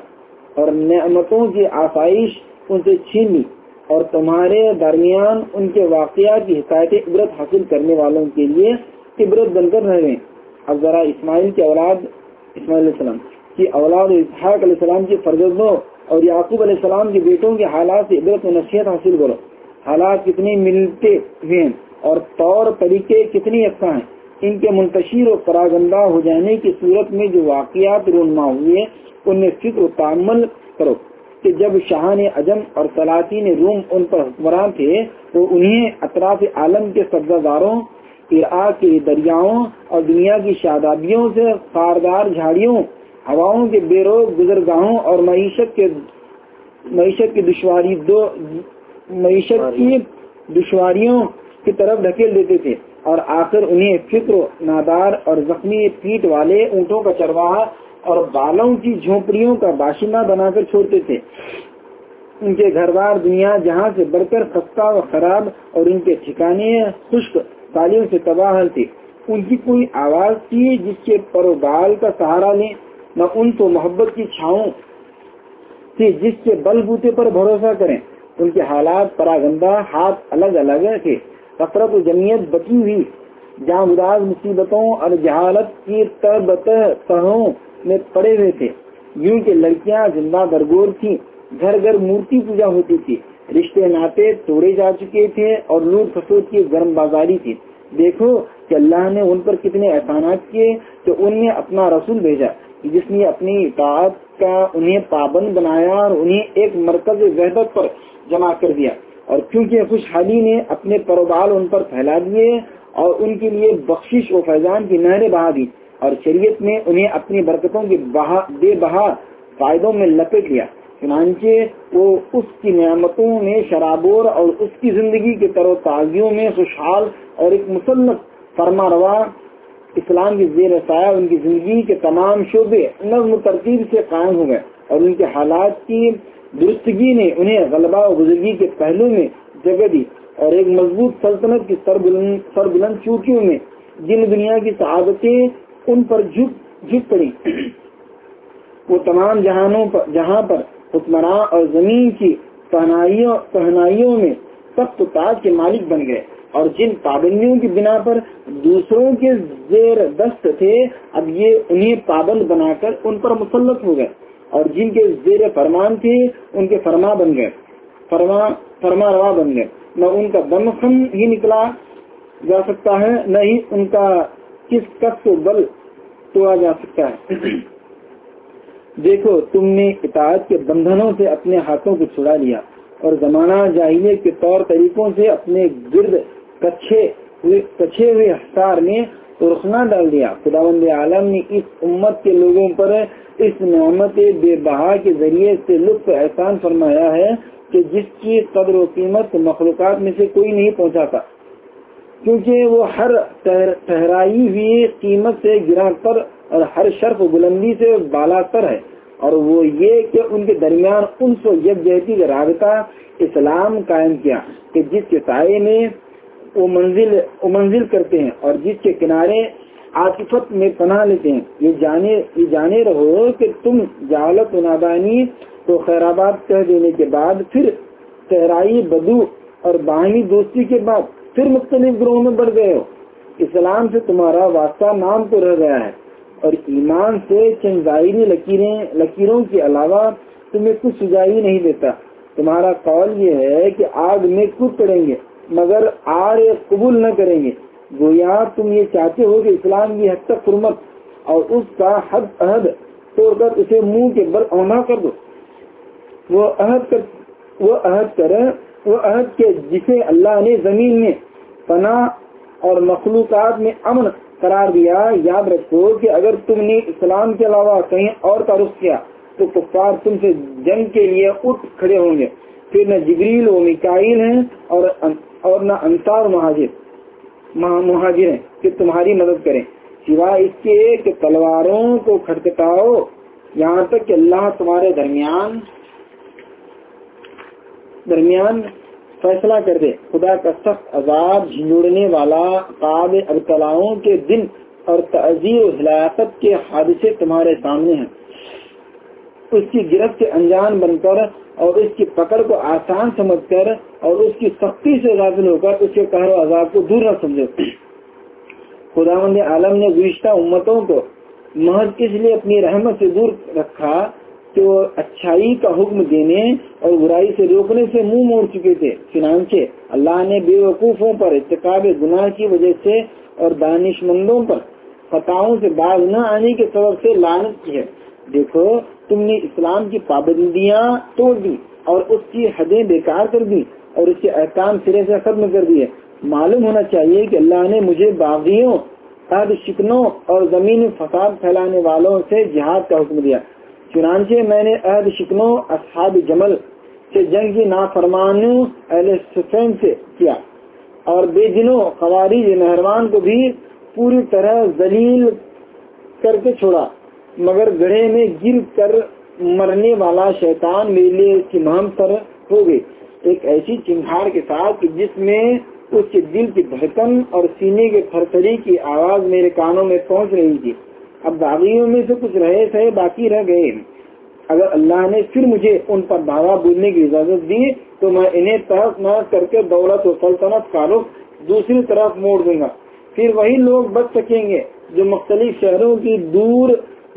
S3: اور نعمتوں کی آسائش ان سے چھین لی اور تمہارے درمیان ان کے واقعات کی حکایت عبرت حاصل کرنے والوں کے لیے عبرت بن کر رہ گئے۔ اب ذرا اسماعیل کی اولاد، اسماعیل علیہ السلام کی اولاد اسحاق علیہ السلام کے فرزندوں اور یعقوب علیہ السلام کے بیٹوں کے حالات سے عبرت و نصیحت حاصل کرو۔ حالات کتنے ملتے ہوئے ہیں اور طور طریقے کتنی اچھا ہیں۔ ان کے منتشر و پراگندہ ہو جانے کی صورت میں جو واقعات رونما ہوئے ان میں فکر و تعمل کرو کہ جب شاہان اجم اور سلاطین روم ان پر حکمران تھے، تو انہیں اطراف عالم کے سبزہ داروں ارآ کے دریاؤں اور دنیا کی شادابیوں سے خاردار جھاڑیوں، ہواؤں کے بے روک گزرگاہوں اور معیشت کے معیشت کی دشواری دو معیشت کی دشواریوں کی طرف ڈھکیل دیتے تھے اور آخر انہیں فکر نادار اور زخمی پیٹ والے اونٹوں کا چرواہا اور بالوں کی جھونپڑیوں کا باشندہ بنا کر چھوڑتے تھے۔ ان کے گھر بار دنیا جہاں سے بڑھ کر خستہ و خراب اور ان کے ٹھکانے خشک تالیوں سے تباہ تھے ان کی کوئی آواز تھی جس کے پروبال کا سہارا لیں، نہ ان کو محبت کی چھاؤں تھی جس کے بل بوتے پر بھروسہ کریں۔ ان کے حالات پراگندہ، ہاتھ الگ الگ تھے۔ کثرت و جمعیت بچی ہوئی۔ جہاں اداس مصیبتوں اور جہالت کی تہوں میں پڑے ہوئے تھے۔ یوں کہ لڑکیاں زندہ برگور تھی گھر گھر مورتی پوجا ہوتی تھی۔ رشتے ناطے توڑے جا چکے تھے اور لوٹ فسوٹ کی گرم بازاری تھی۔ دیکھو کہ اللہ نے ان پر کتنے احسانات کیے کہ ان نے اپنا رسول بھیجا، جس نے اپنی اطاعت کا انہیں پابند بنایا اور انہیں ایک مرکز وحدت پر جمع کر دیا۔ اور کیونکہ خوشحالی نے اپنے پروبال ان پر پھیلا دیے اور ان کے لیے بخشش و فیضان کی نہریں بہا دی اور شریعت نے انہیں اپنی برکتوں کی بے بہا فائدوں میں لپیٹ لیا۔ چنانچہ وہ اس کی نعمتوں میں شرابور اور اس کی زندگی کے تر و تازیوں میں خوشحال اور ایک مسلط فرما روا اسلام کی زیر سایہ ان کی زندگی کے تمام شعبے نظم ترتیب سے قائم ہو گئے اور ان کے حالات کی درستگی نے انہیں غلبہ و بزرگی کے پہلو میں جگہ دی اور ایک مضبوط سلطنت کی سر بلند چوٹیوں میں جن دنیا کی سعادتیں ان پر جھک جھک پڑی وہ تمام جہانوں پر جہاں پر حکمراں اور زمین کی پہنائیوں میں سخت تاج کے مالک بن گئے اور جن پابندیوں کی بنا پر دوسروں کے زیر دست تھے، اب یہ انہیں پابند بنا کر ان پر مسلط ہو گئے اور جن کے زیر فرمان تھے، ان کے فرما بن گئے۔ فرما فرما روا بن گئے۔ نہ ان کا خم ہی نکلا جا سکتا ہے، نہ ہی ان کا کس کس بل توڑا جا سکتا ہے۔ دیکھو، تم نے اطاعت کے بندھنوں سے اپنے ہاتھوں کو چھڑا لیا اور زمانہ جاہیے کے طور طریقوں سے اپنے گرد کچھے ہوئے حسار میں رخنا ڈال دیا۔ خدا بند عالم نے اس امت کے لوگوں پر اس نعمت بے بہا کے ذریعے سے لطف احسان فرمایا ہے کہ جس کی قدر و قیمت مخلوقات میں سے کوئی نہیں پہنچاتا، کیونکہ وہ ہر ٹہرائی ہوئی قیمت سے گرا کر اور ہر شرف بلندی سے بالا تر ہے۔ اور وہ یہ کہ ان کے درمیان ان سو یکجہتی کا رابطہ اسلام قائم کیا کہ جس کے سائے میں وہ منزل وہ منزل کرتے ہیں اور جس کے کنارے عاطفت میں پناہ لیتے ہیں۔ یہ جانے یہ جانے رہو کہ تم جالت و نادانی کو خیر آباد کہہ دینے کے بعد پھر صحرائی بدو اور باہمی دوستی کے بعد پھر مختلف گروہوں میں بڑھ گئے ہو۔ اسلام سے تمہارا واسطہ نام تو رہ گیا ہے۔ اور ایمان سے چند ظاہری لکیریں لکیروں کے علاوہ تمہیں کچھ سجائی نہیں دیتا۔ تمہارا قول یہ ہے کہ آگ میں کود پڑیں گے، مگر آر قبول نہ کریں گے۔ گویا تم یہ چاہتے ہو کہ اسلام کی حد تک حرمت اور اس کا حد عہد توڑ کر اسے منہ کے بل اونا کر دو۔ وہ عہد کر وہ عہد کرے وہ عہد کے جسے اللہ نے زمین میں پناہ اور مخلوقات میں امن قرار دیا، یاد رکھو کہ اگر تم نے اسلام کے علاوہ کہیں اور کا رخ کیا، تو کفار تم سے جنگ کے لیے اٹھ کھڑے ہوں گے۔ پھر نہ جبریل و مکائل ہیں اور اور نہ انصار مہاجر مہاجر ہیں کہ تمہاری مدد کریں۔ سوائے اس کے کہ تلواروں کو کھٹکھٹاؤ۔ یہاں تک کہ اللہ تمہارے درمیان درمیان فیصلہ کر دے۔ خدا کا سخت عذاب جھنجوڑنے والا قاب ابتلاؤں کے دن اور تعزیر و ہلاکت کے حادثے تمہارے سامنے ہیں۔ اس کی گرفت کے انجان بن کر اور اس کی پکڑ کو آسان سمجھ کر اور اس کی سختی سے غافل ہو کر اس کے قہر و عذاب کو دور نہ سمجھو۔ خدا مند عالم نے گزشتہ امتوں کو محض اس لیے اپنی رحمت سے دور رکھا کہ وہ اچھائی کا حکم دینے اور برائی سے روکنے سے منہ موڑ چکے تھے۔ چنانچہ اللہ نے بے وقوفوں پر اتقاب گناہ کی وجہ سے اور دانش مندوں پر فتحوں سے باز نہ آنے کے سبب سے لانت کی ہے۔ دیکھو، تم نے اسلام کی پابندیاں توڑ دی اور اس کی حدیں بیکار کر دی اور اس کے احکام سرے سے ختم کر دیے۔ معلوم ہونا چاہیے کہ اللہ نے مجھے باغیوں شکنوں اور زمین فساد پھیلانے والوں سے جہاد کا حکم دیا۔ چنانچہ میں نے عہد شکنوں، اصحاب جمل سے جنگ کی نافرمان اہل سفین سے کیا اور بے دنوں خوارج مہربان کو بھی پوری طرح ذلیل کر کے چھوڑا، مگر گڑھے میں گر کر مرنے والا شیطان میرے لیے مہم پر ہو گئی ایک ایسی چنگھاڑ کے ساتھ جس میں اس کے دل کی دھڑکن اور سینے کے تھرتری کی آواز میرے کانوں میں پہنچ رہی تھی۔ اب باغیوں میں سے کچھ رہے تھے، باقی رہ گئے۔ اگر اللہ نے پھر مجھے ان پر دعویٰ بولنے کی اجازت دی، تو میں انہیں طرف نہ کر کے دولت و سلطنت کا رخ دوسری طرف موڑ دوں گا۔ پھر وہی لوگ بچ سکیں گے جو مختلف شہروں کی دور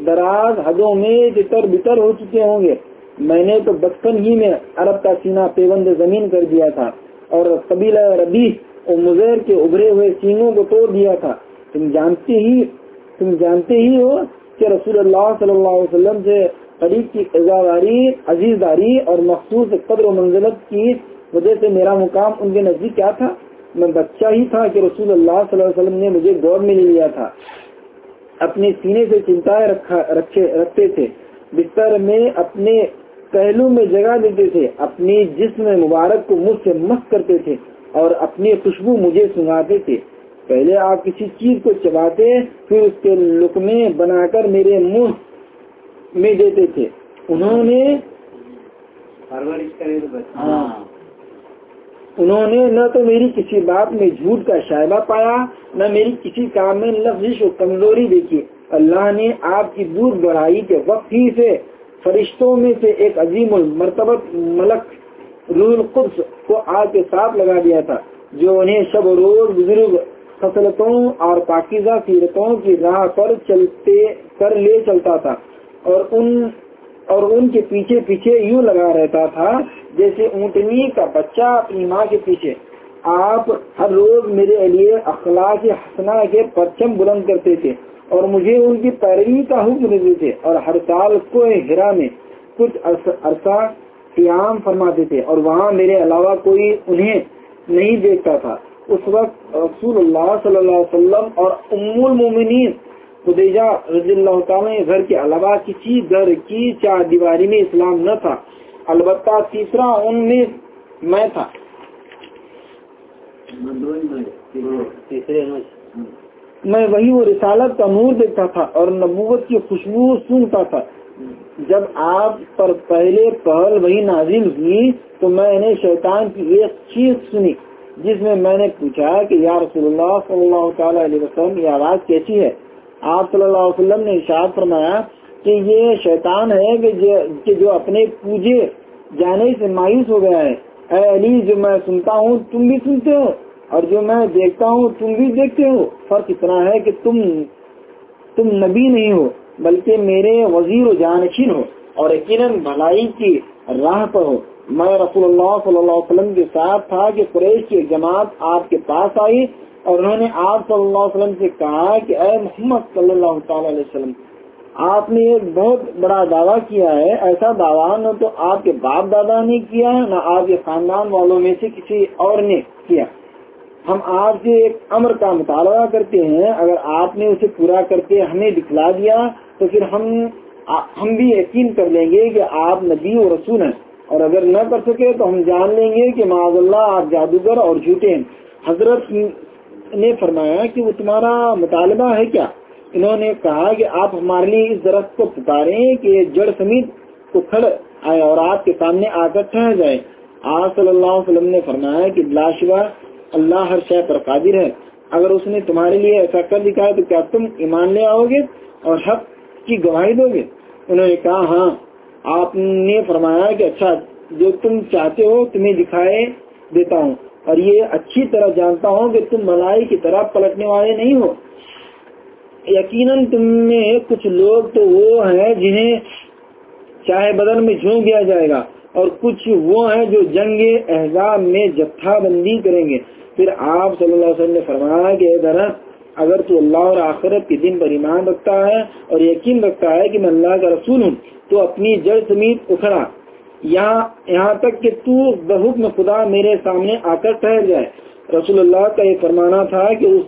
S3: دراز حدوں میں تر بتر ہو چکے ہوں گے۔ میں نے تو بچپن ہی میں عرب کا سینہ پیوند زمین کر دیا تھا اور قبیلہ ربی اور مزیر کے ابھرے ہوئے سینوں کو توڑ دیا تھا۔ تم جانتے ہی تم جانتے ہی ہو کہ رسول اللہ صلی اللہ علیہ وسلم سے قریب کی عزاداری عزیز داری اور مخصوص قدر و منزلت کی وجہ سے میرا مقام ان کے نزدیک کیا تھا؟ میں بچہ ہی تھا کہ رسول اللہ صلی اللہ علیہ وسلم نے مجھے گور میں لے لیا تھا۔ اپنے سینے سے چنتا رکھتے تھے۔ بستر میں اپنے پہلو میں جگہ دیتے تھے۔ اپنی جسم مبارک کو مجھ سے مست کرتے تھے اور اپنی خوشبو مجھے سنگاتے تھے۔ پہلے آپ کسی چیز کو چباتے پھر اس کے لکمے بنا کر میرے منہ میں دیتے تھے۔ انہوں نے ہاں۔ انہوں نے نہ تو میری کسی بات میں جھوٹ کا شائبہ پایا نہ میری کسی کام میں لفظش و کمزوری دیکھی۔ اللہ نے آپ کی دور بڑھائی کے وقت ہی سے فرشتوں میں سے ایک عظیم المرتبت ملک روح القدس کو آگ کے ساتھ لگا دیا تھا جو انہیں شب و روز بزرگ فصلتوں اور پاکیزہ سیرتوں کی راہ پر چلتے کر لے چلتا تھا اور ان اور ان کے پیچھے پیچھے یوں لگا رہتا تھا جیسے اونٹنی کا بچہ اپنی ماں کے پیچھے۔ آپ ہر روز میرے لیے اخلاق حسنا کے پرچم بلند کرتے تھے اور مجھے ان کی پیروی کا حکم دیتے تھے اور ہر سال کو ہرا میں کچھ عرصہ قیام فرماتے تھے اور وہاں میرے علاوہ کوئی انہیں نہیں دیکھتا تھا۔ اس وقت رسول اللہ صلی اللہ علیہ وسلم اور ام المومنین خدیجہ رضی اللہ تعالیٰ گھر کے علاوہ کسی گھر کی چار دیواری میں اسلام نہ تھا۔ البتہ تیسرا ان میں میں تھا۔ میں وہی وہ رسالت کا نور دیکھتا تھا اور نبوت کی خوشبو سنتا تھا۔ جب آپ پر پہلے پہل وہی نازل ہوئی تو میں نے شیطان کی ایک چیز سنی۔ جس میں میں نے پوچھا کہ یا رسول اللہ صلی اللہ تعالی علیہ وسلم، یہ آواز کیسی ہے؟ آپ صلی اللہ علیہ وسلم نے ارشاد فرمایا کہ یہ شیطان ہے کہ جو اپنے پوجے جانے سے مایوس ہو گیا ہے۔ اے علی، جو میں سنتا ہوں، تم بھی سنتے ہو، اور جو میں دیکھتا ہوں، تم بھی دیکھتے ہو۔ فرق اتنا ہے کہ تم تم نبی نہیں ہو، بلکہ میرے وزیر و جانشین ہو، اور یقیناً بھلائی کی راہ پر ہو۔ میں رسول اللہ صلی اللہ علیہ وسلم کے ساتھ تھا کہ قریش کی جماعت آپ کے پاس آئی اور انہوں نے آپ صلی اللہ علیہ وسلم سے کہا کہ اے محمد صلی اللہ تعالی علیہ وسلم، آپ نے ایک بہت بڑا دعویٰ کیا ہے، ایسا دعویٰ نہ تو آپ کے باپ دادا نے کیا، نہ آپ کے خاندان والوں میں سے کسی اور نے کیا۔ ہم آپ سے ایک امر کا مطالبہ کرتے ہیں، اگر آپ نے اسے پورا کرتے ہمیں دکھلا دیا تو پھر ہم ہم بھی یقین کر لیں گے کہ آپ نبی و رسول ہیں۔ اور اگر نہ کر سکے تو ہم جان لیں گے کہ معذ اللہ آپ جادوگر اور جھوٹے ہیں۔ حضرت نے فرمایا کہ وہ تمہارا مطالبہ ہے کیا؟ انہوں نے کہا کہ آپ ہمارے لیے اس درخت کو پکارے کہ جڑ سمیت کو کھڑ آئے اور آپ کے سامنے آ کر ٹھہر جائے۔ آپ صلی اللہ علیہ وسلم نے فرمایا کہ بلاشبہ اللہ ہر شے پر قادر ہے۔ اگر اس نے تمہارے لیے ایسا کر دکھایا تو کیا تم ایمان لے آؤ گے اور حق کی گواہی دو گے؟ انہوں نے کہا ہاں۔ آپ نے فرمایا کہ اچھا جو تم چاہتے ہو تمہیں دکھائے دیتا ہوں۔ اور یہ اچھی طرح جانتا ہوں کہ تم ملائی کی طرح پلٹنے والے نہیں ہو۔ یقیناً تم میں کچھ لوگ تو وہ ہیں جنہیں چاہے بدن میں جھونک دیا جائے گا، اور کچھ وہ ہیں جو جنگ احزاب میں جتھا بندی کریں گے۔ پھر آپ صلی اللہ علیہ وسلم نے فرمایا کہ اگر تو اللہ اور آخرت کے دن پر ایمان رکھتا ہے اور یقین رکھتا ہے کہ میں اللہ کا رسول ہوں، تو اپنی جڑ سمیت اکھڑا۔ یہاں یہاں تک کہ تو بحکم خدا میرے سامنے آ کر ٹھہر جائے۔ رسول اللہ کا یہ فرمانا تھا کہ اس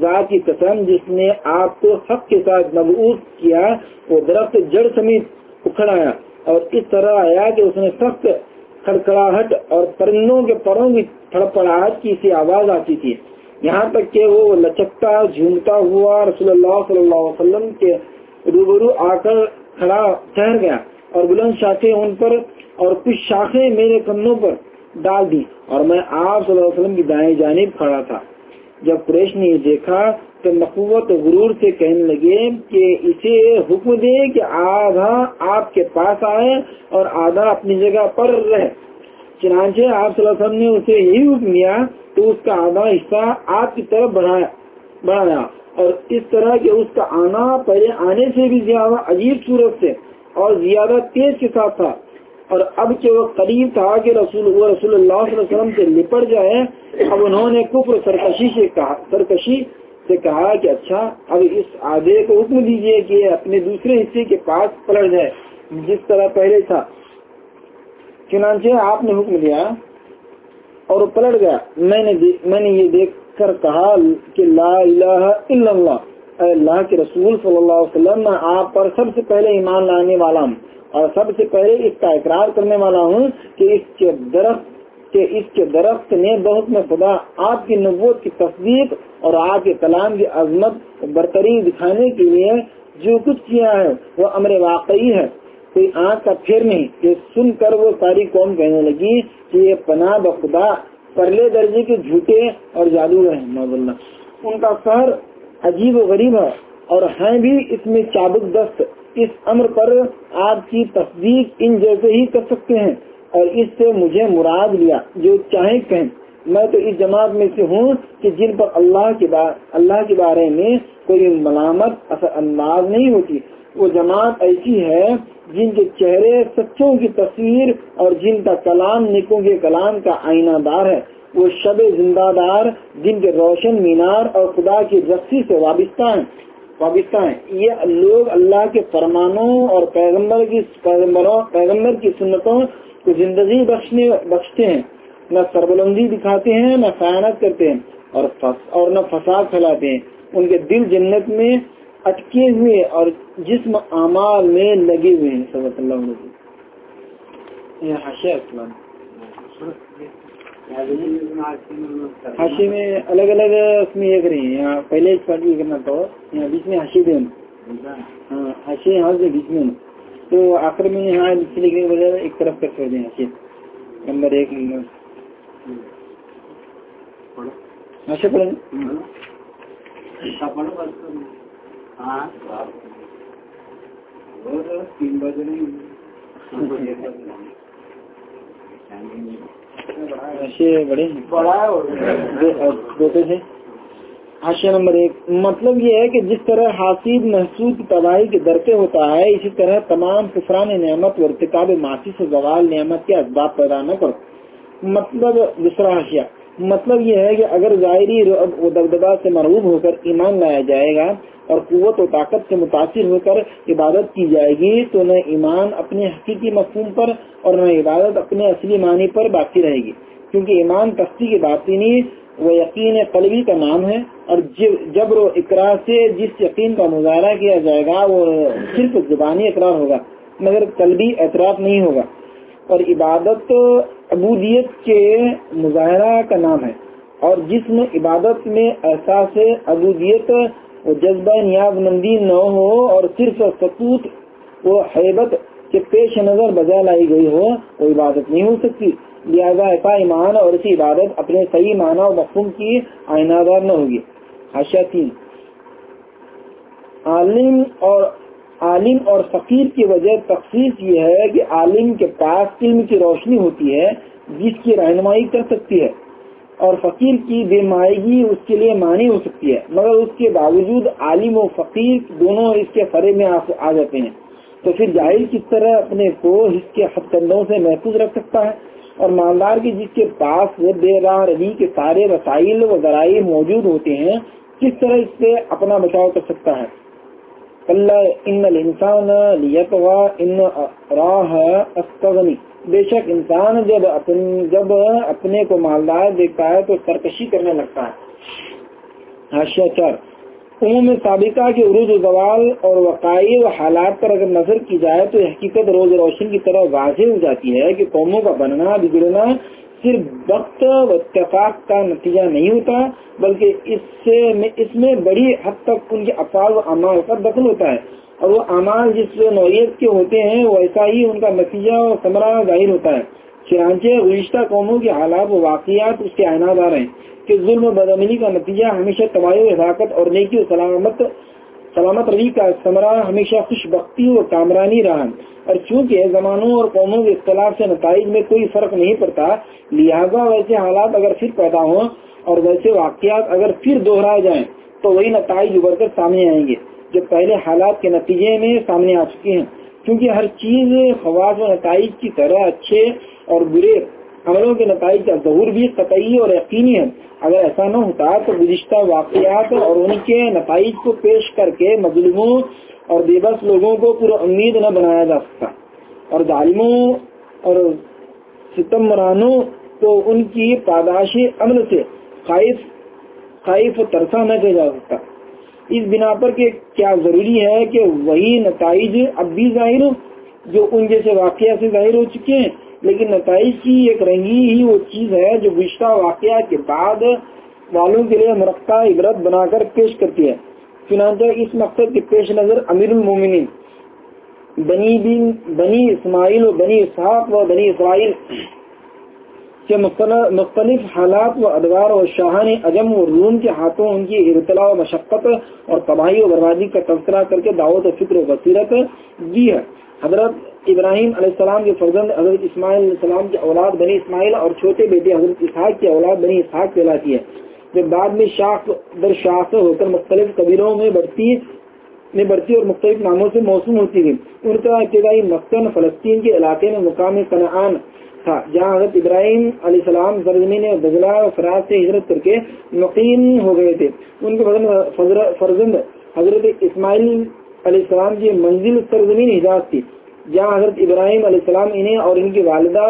S3: ذات کی قسم جس نے آپ کو حق کے ساتھ مبعوث کیا، وہ درخت جڑ سمیت اکھڑ آیا اور اس طرح آیا کہ اس نے سخت کھڑکڑاہٹ اور پرندوں کے پروں کی پڑپڑاہٹ کی سی آواز آتی تھی۔ یہاں تک کہ وہ لچکتا، جھومتا ہوا رسول اللہ صلی اللہ علیہ وسلم کے روبرو آ کر کھڑا ٹھہر گیا اور بلند شاخیں ان پر اور کچھ شاخیں میرے کندھوں پر ڈال دی اور میں آپ صلی اللہ علیہ وسلم کی دائیں جانب کھڑا تھا۔ جب قریش نے یہ دیکھا تو نقوت غرور سے کہنے لگے کہ اسے حکم دے کہ آدھا آپ کے پاس آئے اور آدھا اپنی جگہ پر رہے۔ چنانچہ آپ صلی اللہ علیہ وسلم نے اسے یہی حکم دیا تو اس کا آدھا حصہ آپ کی طرف بڑھایا بڑھایا۔ اور اس طرح کہ اس کا آنا پہلے آنے سے بھی زیادہ عجیب صورت سے اور زیادہ تیز کے ساتھ تھا۔ اور اب کہ وہ قریب تھا کہ رسول وہ رسول اللہ صلی اللہ علیہ وسلم سے لپٹ جائے۔ اب انہوں نے کفر سرکشی سے کہا سرکشی سے کہا کہ اچھا اب اس آدھے کو حکم دیجیے کہ اپنے دوسرے حصے کے پاس پلٹ جائے۔ جس طرح پہلے تھا۔ چنانچہ آپ نے حکم دیا اور پلٹ گیا۔ میں نے میں نے یہ دیکھ کر کہا کہ لا الہ الا اللہ، اے اللہ کے رسول صلی اللہ علیہ وسلم، میں آپ پر سب سے پہلے ایمان لانے والا ہوں اور سب سے پہلے اس کا اقرار کرنے والا ہوں کہ اس کے درخت کہ اس کے درخت نے بہت میں خدا آپ کی نبوت کی تصدیق اور آپ کے کلام کی عظمت برتری دکھانے کے لیے جو کچھ کیا ہے، وہ امر واقعی ہے۔ کوئی آنکھ کا پھر نہیں کہ سن کر وہ ساری قوم کہنے لگی کہ یہ پناہ بخدا پرلے درجے کے جھوٹے اور جادو ہے اللہ ان کا سہر عجیب و غریب ہے اور ہیں بھی اس میں چابک دست۔ اس امر پر آپ کی تصدیق ان جیسے ہی کر سکتے ہیں۔ اور اس سے مجھے مراد لیا، جو چاہے کہیں۔ میں تو اس جماعت میں سے ہوں کہ جن پر اللہ کے اللہ کے بارے میں کوئی ملامت اثر انداز نہیں ہوتی۔ وہ جماعت ایسی ہے جن کے چہرے سچوں کی تصویر اور جن کا کلام نکوں کے کلام کا آئینہ دار ہے، وہ شب زندہ دار جن کے روشن مینار اور خدا کی رسی سے وابستہ ہیں۔ وابستہ ہیں۔ یہ لوگ اللہ کے فرمانوں اور پیغمبر کی پیغمبروں، پیغمبر کی سنتوں کو زندگی بخشنے، بخشتے ہیں۔ نہ سربلندی دکھاتے ہیں، نہ خیانت کرتے ہیں اور اور نہ فساد پھیلاتے ہیں۔ ان کے دل جنت میں اٹکے ہوئے اور جسم اعمال میں لگے ہوئے ہیں، صلی اللہ علیہ وسلم۔ حاشی میں الگ الگ اس میں یہ کریں، یہاں پہلے اس پارٹی کرنا تو یہاں بیچ میں ہنسی دیں ہاں ہنسی یہاں سے بیچ میں تو آخر میں یہاں نیچے لکھنے کے بجائے ایک طرف کر کر دیں ہنسی نمبر ایک۔ ہنسی پڑھیں۔ ہاں۔
S1: تین بجے
S3: بڑے حاشیہ نمبر ایک۔ مطلب یہ ہے کہ جس طرح حاصل محسوس تباہی کے درتے ہوتا ہے اسی طرح تمام کفران نعمت اور ارتقاب معاشی سے زوال نعمت کے اسباب پیدا نہ کرو۔ مطلب دوسرا حاشیہ۔ مطلب یہ ہے کہ اگر ظاہری و دبدبا سے مرغوب ہو کر ایمان لایا جائے گا اور قوت و طاقت سے متاثر ہو کر عبادت کی جائے گی، تو نہ ایمان اپنے حقیقی مفہوم پر اور نہ عبادت اپنے اصلی معنی پر باقی رہے گی۔ کیونکہ ایمان تختی کی باطنی وہ یقین قلبی کا نام ہے، اور جبر و اقرار سے جس یقین کا مظاہرہ کیا جائے گا، وہ صرف زبانی اقرار ہوگا، مگر قلبی اعتراف نہیں ہوگا۔ اور عبادت عبودیت کے مظاہرہ کا نام ہے، اور جس میں عبادت میں احساس عبودیت جذبہ نیاز مندی نہ ہو اور صرف سکوت و حیبت کے پیش نظر بجا لائی گئی ہو وہ عبادت نہیں ہو سکتی۔ لہذا ایسا ایمان اور اسی عبادت اپنے صحیح معنی و مفہوم کی آئینہ دار نہ ہوگی۔ تین۔ عالم اور عالم اور فقیر کی وجہ تخصیص یہ ہے کہ عالم کے پاس علم کی روشنی ہوتی ہے، جس کی رہنمائی کر سکتی ہے۔ اور فقیر کی بے مائیگی اس کے لیے معنی ہو سکتی ہے، مگر اس کے باوجود عالم و فقیر دونوں اس کے فرے میں آ جاتے ہیں۔ تو پھر جاہل کس طرح اپنے کو اس کے ہتھ کندوں سے محفوظ رکھ سکتا ہے؟ اور مالدار کی جس کے پاس بے راہ ربی کے سارے رسائل و ذرائع موجود ہوتے ہیں، کس طرح اس سے اپنا بچاؤ کر سکتا ہے؟ ان الانسان ان راہ استغنی۔ بے شک انسان جب اپن، جب اپنے کو مالدار دیکھتا ہے تو سرکشی کرنے لگتا ہے۔ حاشیہ چار۔ عموم سابقہ کے عروج و زوال اور وقائی و حالات پر اگر نظر کی جائے تو حقیقت روز روشن کی طرح واضح ہو جاتی ہے کہ قوموں کا بننا، بگڑنا صرف وقت و اتفاق کا نتیجہ نہیں ہوتا، بلکہ اس سے اس میں بڑی حد تک ان کے افعال و اعمال کا دخل ہوتا ہے۔ اور وہ اعمال جس نوعیت کے ہوتے ہیں ویسا ہی ان کا نتیجہ اور ثمرہ ظاہر ہوتا ہے۔ چنانچہ گزشتہ قوموں کے حالات و واقعات اس کے آئینہ دار ہیں کہ ظلم و بدعملی کا نتیجہ ہمیشہ تباہی و حفاقت اور نیکی و سلامت سلامت روی کا ثمرہ ہمیشہ خوش بختی اور کامرانی رہا۔ اور چونکہ زمانوں اور قوموں کے اختلاف سے نتائج میں کوئی فرق نہیں پڑتا، لہذا ویسے حالات اگر پھر پیدا ہوں اور ویسے واقعات اگر پھر دوہرائے جائیں، تو وہی نتائج ابھر کر سامنے آئیں گے۔ جو پہلے حالات کے نتیجے میں سامنے آ چکے ہیں۔ کیونکہ ہر چیز خواص و نتائج کی طرح اچھے اور برے عملوں کے نتائج کا ظہور بھی قطعی اور یقینی ہے۔ اگر ایسا نہ ہوتا تو گزشتہ واقعات اور ان کے نتائج کو پیش کر کے مظلوموں اور بے بس لوگوں کو پورا امید نہ بنایا جا سکتا۔ اور ظالموں اور ستم مرانوں کو ان کی پاداشی عمل سے خائف خائف ترسا نہ کیا جا سکتا۔ اس بنا پر کہ کیا ضروری ہے کہ وہی نتائج اب بھی ظاہر جو ان جیسے واقعہ سے ظاہر ہو چکے ہیں۔ لیکن نتائج کی ایک رنگی ہی وہ چیز ہے جو گزشتہ واقعہ کے بعد والوں کے لیے مرقع عبرت بنا کر پیش کرتی ہے۔ چنانچہ اس مقصد کے پیش نظر امیر المومنین، بنی بن بنی اسماعیل و بنی اسحاق و بنی اسرائیل کے مختلف حالات و ادوار و شاہان اجم و روم کے ہاتھوں ان کی ارتلا و مشقت اور تباہی و بربادی کا تذکرہ کر کے دعوت و فکر و بصیرت دی ہے۔ حضرت ابراہیم علیہ السلام کے فرزند حضرت اسماعیل علیہ السلام کی اولاد بنی اسماعیل اور چھوٹے بیٹے حضرت اسحاق کی اولاد بنی اسحاق کہلاتی ہے۔ جو بعد میں شاخ در شاخ ہو کر مختلف قبیلوں میں بڑھتی میں بڑھتی اور مختلف ناموں سے موسوم ہوتی گئی۔ ان کا ابتدائی مسکن فلسطین کے علاقے میں مقامی صنعان تھا۔ جہاں حضرت ابراہیم علیہ السلام سرزمین بزلہ اور فراز سے ہجرت کر کے مقیم ہو گئے تھے۔ ان کے فرزند حضرت اسماعیل علیہ السلام کی منزل سرزمین حجاز تھی۔ جہاں حضرت ابراہیم علیہ السلام انہیں اور ان کی والدہ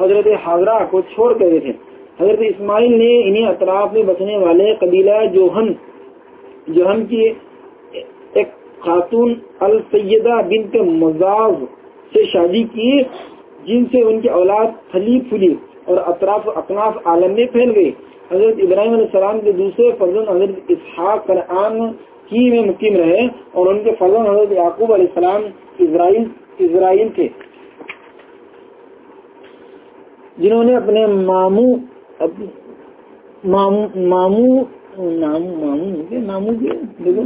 S3: حضرت حاضرہ کو چھوڑ کر تھے۔ حضرت اسماعیل نے انہیں اطراف میں بسنے والے قبیلہ جوہن جوہن کی ایک خاتون السیدہ بنت مزاز سے شادی کی۔ جن سے ان کی اولاد پھلی پھلی اور اطراف اکناف عالم میں پھیل گئی حضرت ابراہیم علیہ السلام کے دوسرے فرزن حضرت اسحاق قرآن کی میں مقیم رہے اور ان کے فرزن حضرت یعقوب علیہ السلام اسرائیل اسرائیل تھے جنہوں نے اپنے مامو مامو مامو دیکھو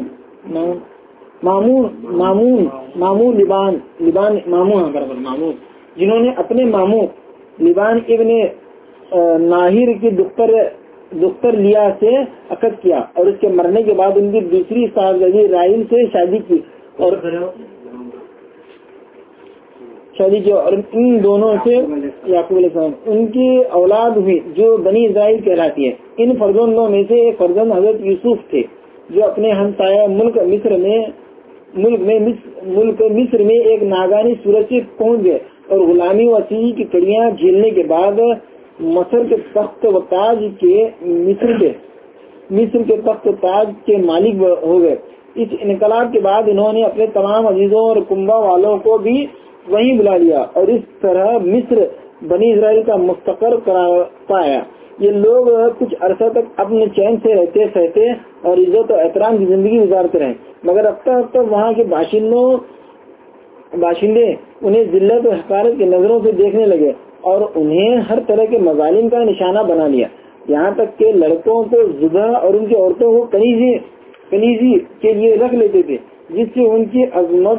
S3: مامون مامون، مامو لبان لبان مامو ہاں مامو جنہوں نے اپنے مامو لبان ابن ناہر کی دختر دختر لیا سے عقد کیا اور اس کے مرنے کے بعد ان کی دوسری صاحب رائل سے شادی کی اور شادی کی اور ان دونوں سے یعقوب علیہ السلام، ان کی اولاد ہوئی جو بنی اسرائیل کہلاتی ہے۔ ان فرزندوں میں سے ایک فرزند حضرت یوسف تھے جو اپنے ہمسایہ ملک مصر میں، ملک میں ملک مصر میں ایک ناگانی سورج سے پہنچ گئے۔ اور غلامی وسیع کی کڑیاں جھیلنے کے بعد مصر کے تخت و تاج کے مصر کے مصر کے تخت و تاج کے مالک ہو گئے۔ اس انقلاب کے بعد انہوں نے اپنے تمام عزیزوں اور کنبا والوں کو بھی وہیں بلا لیا اور اس طرح مصر بنی اسرائیل کا مستقر کرا پایا۔ یہ لوگ کچھ عرصہ تک اپنے چین سے رہتے سہتے اور عزت و احترام کی زندگی گزارتے رہے۔ مگر اب تک وہاں کے باشندوں باشندے انہیں ذلت و حکارت کی نظروں سے دیکھنے لگے اور انہیں ہر طرح کے مظالم کا نشانہ بنا لیا۔ یہاں تک کہ لڑکوں کو زبہ اور ان کی عورتوں کو کنیزی کنیزی کے لیے رکھ لیتے تھے، جس سے ان کی عظمت،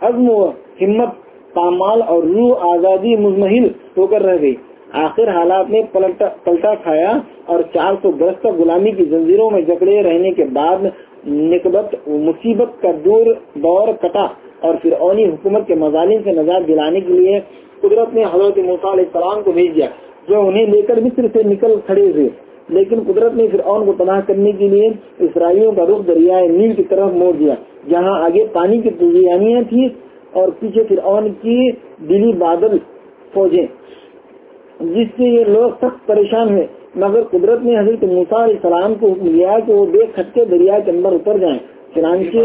S3: عزم و ہمت تامال اور روح آزادی مزمحل ہو کر رہ گئی۔ آخر حالات نے پلٹا کھایا اور چار سو برس تک غلامی کی زنجیروں میں جکڑے رہنے کے بعد نکبت مصیبت کا دور دور کٹا۔ اور پھر حکومت کے مظالم سے نجات دلانے کے لیے قدرت نے حضرت علیہ السلام کو بھیج دیا، جو انہیں لے کر مصر سے نکل کھڑے ہوئے۔ لیکن قدرت نے پھر کو تباہ کرنے کے لیے اسرائیلیوں کا رخ دریائے نیل کی طرف موڑ دیا، جہاں آگے پانی کی تجیانیاں تھی اور پیچھے پھر کی دلی بادل فوجیں۔ جس سے یہ لوگ سخت پریشان ہوئے، مگر قدرت نے حضرت موسیٰ علیہ السلام کو حکم دیا کہ وہ بے کھٹکے دریا کے اندر اتر جائیں۔ چنانچہ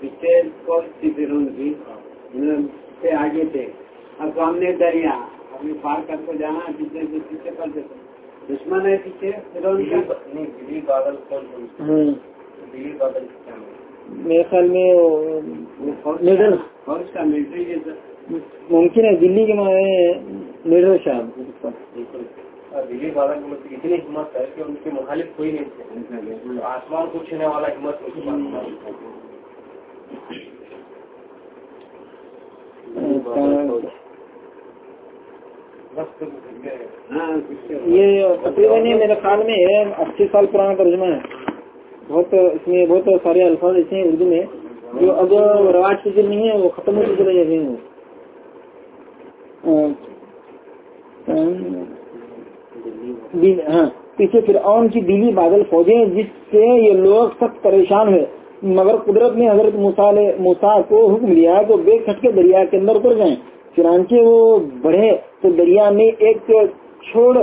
S1: پیچھے کون سی ان کی سے آگے تھے۔ اب سامنے دریا ابھی پار کر کو جانا پیچھے سے پیچھے کر دیتے دشمن ہے پیچھے
S3: ہاں، میرے خیال میں
S1: فوج کا ملٹری
S3: ممکن ہے دلی کے معنی مڈل شاید
S5: دلی بادل کی مطلب اتنی ہمت ہے کہ ان کے مخالف کوئی نہیں تھے۔ آسمان کو چھینے والا ہمت
S3: یہ تقریباً میرے خیال میں ہے، اسی سال پرانا ترجمہ ہے۔ بہت اس میں بہت سارے الفاظ ایسے ہیں اردو میں، جو اب رواج کی چیز نہیں ہے، وہ ختم ہوتی چلے جاتے ہیں۔ ہاں، پیچھے فرعون کی دلی بادل فوجیں جس سے یہ لوگ سخت پریشان ہوئے مگر قدرت نے حضرت موسا کو حکم دیا کہ بے کھٹکے دریا کے اندر اتر جائیں۔ چنانچہ وہ بڑھے تو دریا میں ایک چھوڑ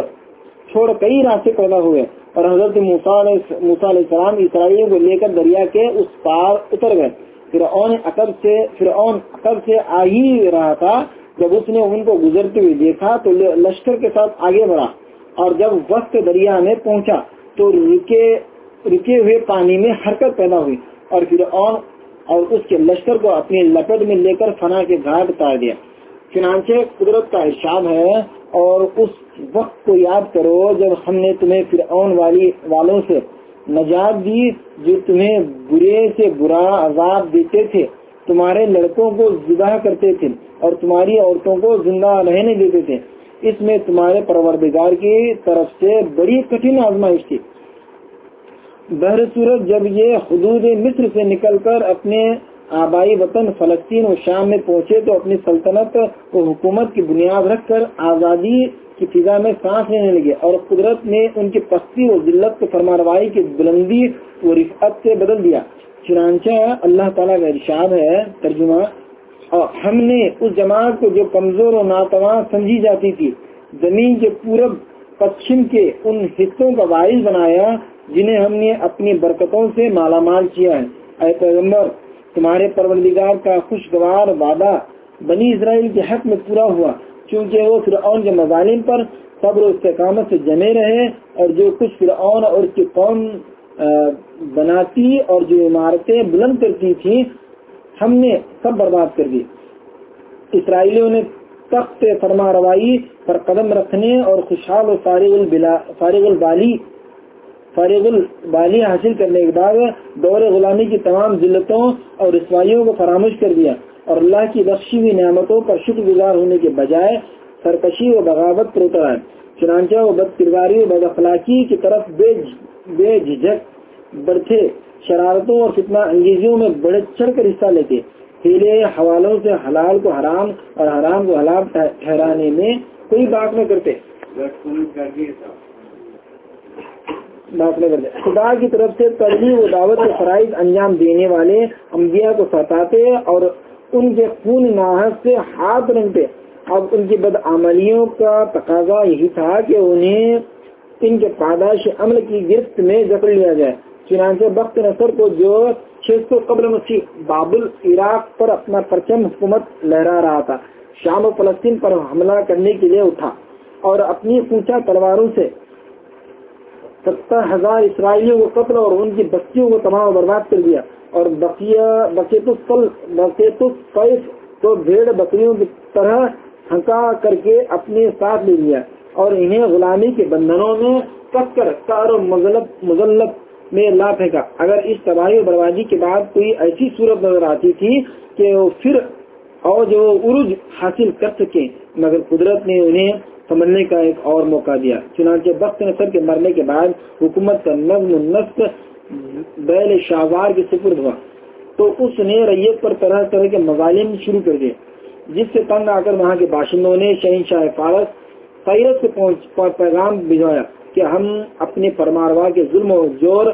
S3: چھوڑ کئی راستے پیدا ہوئے۔ اور حضرت موسیٰ علیہ السلام اسرائیلیوں کو لے کر دریا کے اس پار اتر گئے۔ فرعون عقب سے فرعون عقب سے آ ہی رہا تھا۔ جب اس نے ان کو گزرتے ہوئے دیکھا تو لشکر کے ساتھ آگے بڑھا۔ اور جب وقت دریا میں پہنچا تو رکے رکے ہوئے پانی میں حرکت پیدا ہوئی اور فرعون اور اس کے لشکر کو اپنی لپٹ میں لے کر فنا کے گھاٹ اتار دیا۔ چنانچہ قدرت کا ارشاد ہے اور اس وقت کو یاد کرو جب ہم نے تمہیں فرعون والی والوں سے نجات دی جو تمہیں برے سے برا عذاب دیتے تھے۔ تمہارے لڑکوں کو ذبح کرتے تھے اور تمہاری عورتوں کو زندہ رہنے دیتے تھے۔ اس میں تمہارے پروردگار کی طرف سے بڑی کٹھن آزمائش تھی بہر صورت جب یہ حدود مصر سے نکل کر اپنے آبائی وطن فلسطین و شام میں پہنچے تو اپنی سلطنت و حکومت کی بنیاد رکھ کر آزادی کی فضا میں سانس لینے لگے اور قدرت نے ان کی پستی و ذلت کو فرماروائی کی بلندی و رفعت سے بدل دیا۔ چنانچہ اللہ تعالیٰ کا ارشاد ہے، ترجمہ اور ہم نے اس جماعت کو جو کمزور و ناتواں سمجھی جاتی تھی، زمین کے پورب پچھم کے ان حصوں کا باعث بنایا جنہیں ہم نے اپنی برکتوں سے مالا مال کیا ہے۔ اے پیغمبر، تمہارے پروردگار کا خوشگوار وعدہ بنی اسرائیل کے حق میں پورا ہوا کیونکہ وہ فرعون کے مظالم پر صبر و استقامت سے جمے رہے اور جو کچھ فرعون اور اس کی قوم بناتی اور جو عمارتیں بلند کرتی تھی ہم نے سب برباد کر دی۔ اسرائیلیوں نے تخت فرما روائی پر قدم رکھنے اور خوشحال و فارغ البالی فارغ البالی حاصل کرنے کے بعد دور غلامی کی تمام ذلتوں اور رسوائیوں کو فراموش کر دیا اور اللہ کی بخشی ہوئی نعمتوں پر شکر گزار ہونے کے بجائے سرکشی و بغاوت پر اترا۔ ہے چنانچہ وہ بد کرداری و بد اخلاقی کی طرف بے بے جھجک بڑھتے شرارتوں اور فتنہ انگیزیوں میں بڑے چڑھ کر حصہ لیتے۔ ہیلے حوالوں سے حلال کو حرام اور حرام کو حلال ٹھہرانے میں کوئی بات نہ کرتے۔ بات نہ کرتے۔ خدا کی طرف سے ترجیح و دعوت کے فرائض انجام دینے والے انبیاء کو ستاتے اور ان کے خون ناحک سے ہاتھ رنگتے۔ اب ان کی بدعملیوں کا تقاضا یہی تھا کہ انہیں ان کے پاداش عمل کی گرفت میں جکڑ لیا جائے۔ چنانچہ بخت نصر کو جو چھ سو قبل مسیح بابل، عراق پر اپنا پرچم حکومت لہرا رہا تھا۔ شام و فلسطین پر حملہ کرنے کے لیے اٹھا اور اپنی اونچا تلواروں سے ستر ہزار اسرائیلیوں کو قتل اور ان کی بستیوں کو تمام برباد کر دیا۔ اور بقیت تو بھیڑ بکریوں کی طرح ہنکا کر کے اپنے ساتھ لے لیا اور انہیں غلامی کے بندھنوں میں کس کر کار و میں لا پھینکا اگر اس تباہی و بربادی کے بعد کوئی ایسی صورت نظر آتی تھی کہ وہ پھر اور جو عروج حاصل کر سکے، مگر قدرت نے انہیں سمجھنے کا ایک اور موقع دیا۔ چنانچہ بخت نصر کے مرنے کے بعد حکومت کا نظم و نسق بیل شاہوار کے سپرد ہوا۔ تو اس نے ریت پر طرح طرح کے مظالم شروع کر دیے، جس سے تنگ آ کر وہاں کے باشندوں نے شہین شاہ فارس سیرت سے پیغام بھجوایا۔ کہ ہم اپنے پرماروا کے ظلم و زور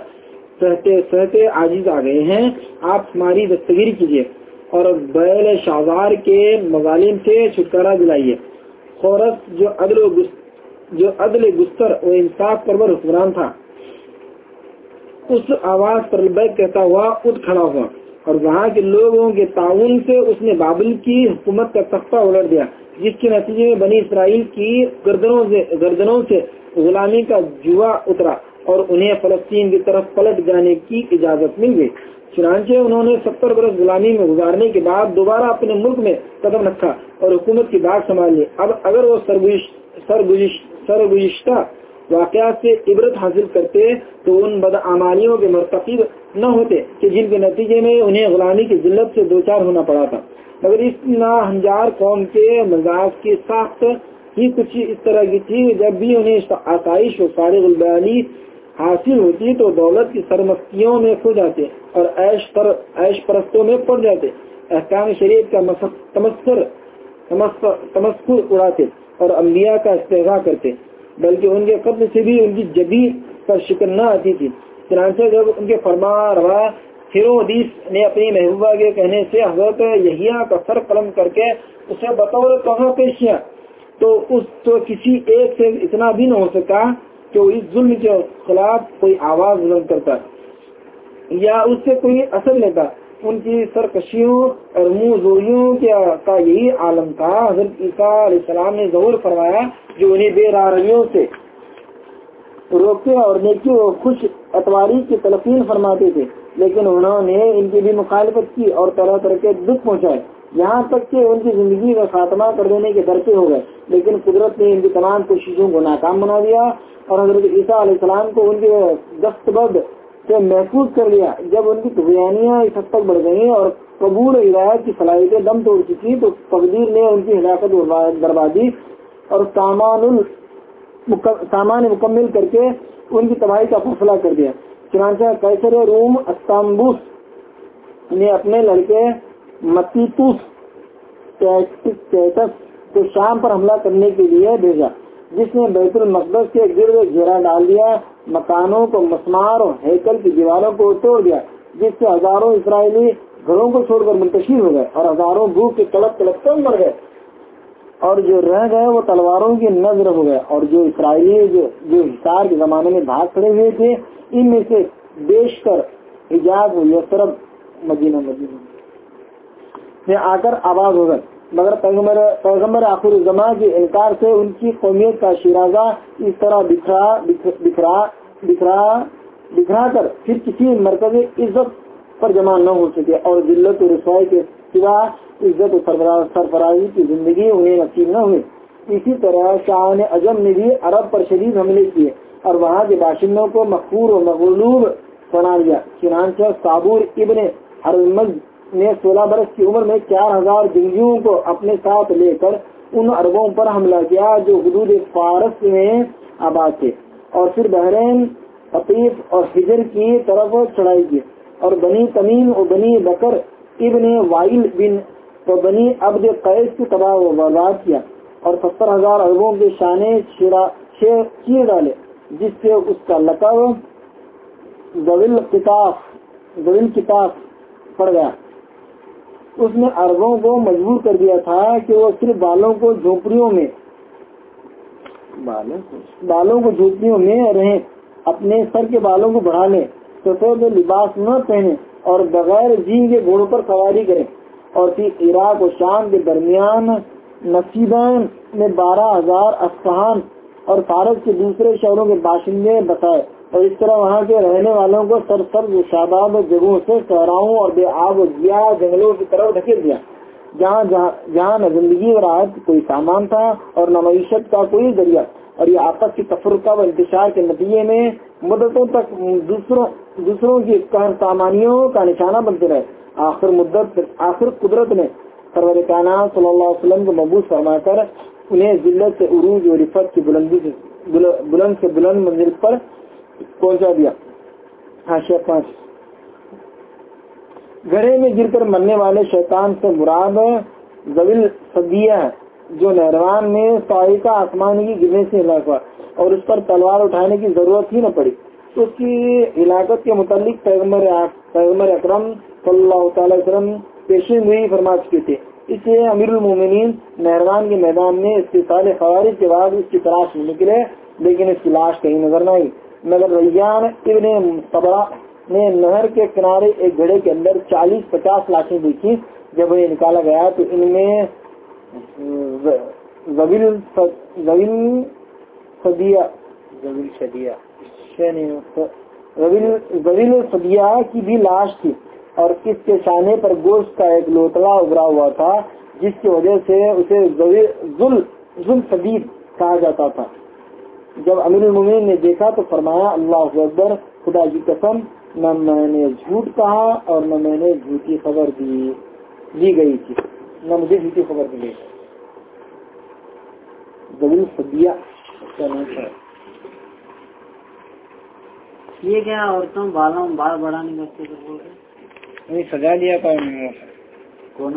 S3: سہتے سہتے عاجز آ گئے ہیں۔ آپ ہماری دستگیری کیجیے اور بیل شاہزار کے مظالم سے چھٹکارا دلائیے۔ خورس جو عدل و جو عدل گستر و انصاف پرور حکمران تھا۔ اس آواز پر کہتا ہوا اٹھ کھڑا ہوا۔ اور وہاں کے لوگوں کے تعاون سے اس نے بابل کی حکومت کا تختہ الٹ دیا، جس کے نتیجے میں بنی اسرائیل کی گردنوں سے گردنوں سے غلامی کا جوا اترا اور انہیں فلسطین کی طرف پلٹ جانے کی اجازت مل گئی۔ چنانچہ انہوں نے ستر برس غلامی میں گزارنے کے بعد دوبارہ اپنے ملک میں قدم رکھا اور حکومت کی بات سنبھال لی اب اگر وہ سرگزشتہ واقعات سے عبرت حاصل کرتے تو ان بدعمالیوں کے مرتقب نہ ہوتے کہ جن کے نتیجے میں انہیں غلامی کی ذلت سے دو چار ہونا پڑا تھا۔ مگر اس ناہنجار قوم کے مزاج کی ساخت ہی کچھ اس طرح کی تھی، جب بھی انہیں آسائش و فارغ البیانی حاصل ہوتی تو دولت کی سرمستیوں میں کھو جاتے اور عیش پر عیش پرستوں میں پڑ جاتے۔ احکام شریف کا تمسکر تمسکر اڑاتے اور انبیاء کا استحصا کرتے۔ بلکہ ان کے قبل سے بھی ان کی جبی پر شکر نہ آتی تھی۔ چنانچہ جب ان کے فرما روا حدیث نے اپنی محبوبہ کے کہنے سے حضرت یحییٰ کا سر قلم کر کے اسے بطور کہاں پیش کیا، تو اس تو کسی ایک سے اتنا بھی نہ ہو سکا کہ وہ اس ظلم کے خلاف کوئی آواز بلند کرتا یا اس سے کوئی اثر لیتا۔ ان کی سرکشیوں اور منہ زوریوں کا یہی عالم تھا۔ حضرت عیسیٰ علیہ السلام نے ضرور فرمایا جو انہیں بے راریوں سے۔ روکتے اور نیکی و خوش اتواری کی تلقین فرماتے تھے، لیکن انہوں نے ان کی بھی مخالفت کی اور طرح طرح کے دکھ پہنچائے۔ یہاں تک کہ ان کی زندگی کا خاتمہ کر دینے کے درکے ہو گئے، لیکن قدرت نے ان کی تمام کوششوں کو ناکام بنا دیا اور حضرت عیسیٰ علیہ السلام کو ان کے دستبد سے محفوظ کر لیا۔ جب ان کی قبیانیاں اس حد تک بڑھ گئی اور قبول ہدایت کی صلاحیتیں دم توڑ چکی، تو تقدیر نے ان کی ہلاکت بربادی اور سامان سامان مکمل کر کے ان کی تباہی کا فیصلہ کر دیا۔ چنانچہ کیسر روم استامبوس نے اپنے لڑکے متیتوس کو شام پر حملہ کرنے کے لیے بھیجا، جس نے بیت المقدس کے گرد گھیرا ڈال دیا، مکانوں کو مسمار اور ہیکل کی دیواروں کو توڑ دیا، جس سے ہزاروں اسرائیلی گھروں کو چھوڑ کر منتشر ہو گئے اور ہزاروں بھوک کے کلب کلب مر گئے۔ اور جو رہ گئے وہ تلواروں کی نظر ہو گئے اور جو اسرائیلی جو جو حسار کے زمانے میں بھاگ کھڑے ہوئے تھے، ان میں سے بیش کر حجاب یسرب مدینہ مدینہ میں۔ آ کر آواز ہو گئے، مگر پیغمبر پیغمبر آخر الزما کے انکار سے ان کی قومیت کا شیرازہ اس طرح بکھرا بکھرا بکھرا بکھرا کر پھر کسی مرکز عزت پر جمع نہ ہو سکے اور ذلت و رسوائی کے سوا عزت و سرفرازی کی زندگی انہیں نصیب نہ ہوئی اسی طرح شاہ نے اجم نے بھی عرب پر شدید حملے کیے اور وہاں کے باشندوں کو مقبور و مغلوب بنا دیا چنانچہ صابور ابن حرمز نے سولہ برس کی عمر میں چار ہزار جنگیوں کو اپنے ساتھ لے کر ان عربوں پر حملہ کیا جو حدود فارس میں آباد تھے۔ اور پھر بحرین عقیف اور ہجر کی طرف چڑھائی کی۔ اور بنی تمیم اور بنی بکر ابن وائل بن و بنی عبد قیس کی تباہ و برباد کیا اور ستر ہزار اربوں کے شانے چیر ڈالے، جس سے اس کا لقب زویل کتاب زویل کتاب پڑ گیا۔ اس نے اربوں کو مجبور کر دیا تھا کہ وہ صرف بالوں کو جھونپڑیوں میں بالوں کو جھونپڑیوں میں رہیں، اپنے سر کے بالوں کو بڑھا لیں سفید لباس نہ پہنے اور بغیر جی کے گھوڑوں پر سواری کریں۔ اور پھر عراق و شام کے درمیان نصیبان میں بارہ ہزار افسان اور فارس کے دوسرے شہروں کے باشندے بتائے اور اس طرح وہاں کے رہنے والوں کو سر سر شاداب جگہوں سے صحراؤں اور بے آب و گیا جنگلوں کی طرف دھکیل دیا۔ جہاں جہاں نہ زندگی اور راحت کوئی سامان تھا اور نہ معیشت کا کوئی ذریعہ۔ اور یہ آپس کی تفرقہ و انتشار کے نتیجے میں مدتوں تک دوسروں دوسروں کی سامانیوں کا نشانہ بنتے رہے۔ آخر مدت آخر قدرت نے سرور کائنات صلی اللہ علیہ وسلم کو مبوس فرما کر، انہیں ذلت سے عروج و رفت کی بلندی سے بلند سے بلند منزل پر پہنچا دیا۔ ہاں پانچ۔ گڑھے میں گر کر مرنے والے شیطان سے مراد زویل صدیہ ہے جو نہروان میں سائقہ آسمان کی گرنے سے ہلاک ہوا اور اس پر تلوار اٹھانے کی ضرورت ہی نہ پڑی۔ اس کی ہلاکت کے متعلق پیغمبر پیغمبر اکرم صلی اللہ تعالی وسلم پیشین ہوئی فرما چکے تھے۔ اس لیے امیر المومنین مہربان کے میدان میں استحصال خوارج کے بعد اس کی تلاش میں نکلے لیکن اس کی لاش کہیں نظر نہ آئی۔ مگر ریان ابن صبرا نے نہر کے کنارے ایک گھڑے کے اندر چالیس پچاس لاشیں دیکھی جب انہیں نکالا گیا تو ان میں زویل زویل صدیہ
S2: زبیل شدیہ
S3: زویل صدیہ کی بھی لاش تھی۔ اور اس کے شانے پر گوشت کا ایک لوتڑا ابھرا ہوا تھا، جس کی وجہ سے اسے ظلم شدید کہا جاتا تھا۔ جب امیر المین نے دیکھا تو فرمایا، اللہ اکبر، خدا کی قسم، نہ میں نے جھوٹ کہا اور نہ میں نے جھوٹی خبر دی دی گئی تھی۔ نہ مجھے جھوٹی خبر دی گئی۔ زبیل صدیہ اس کا نام تھا
S2: یہ کیا عورتوں، بالوں، بال بڑھانے کا بول رہے
S3: سجا لیا تھا انہوں نے
S2: کون؟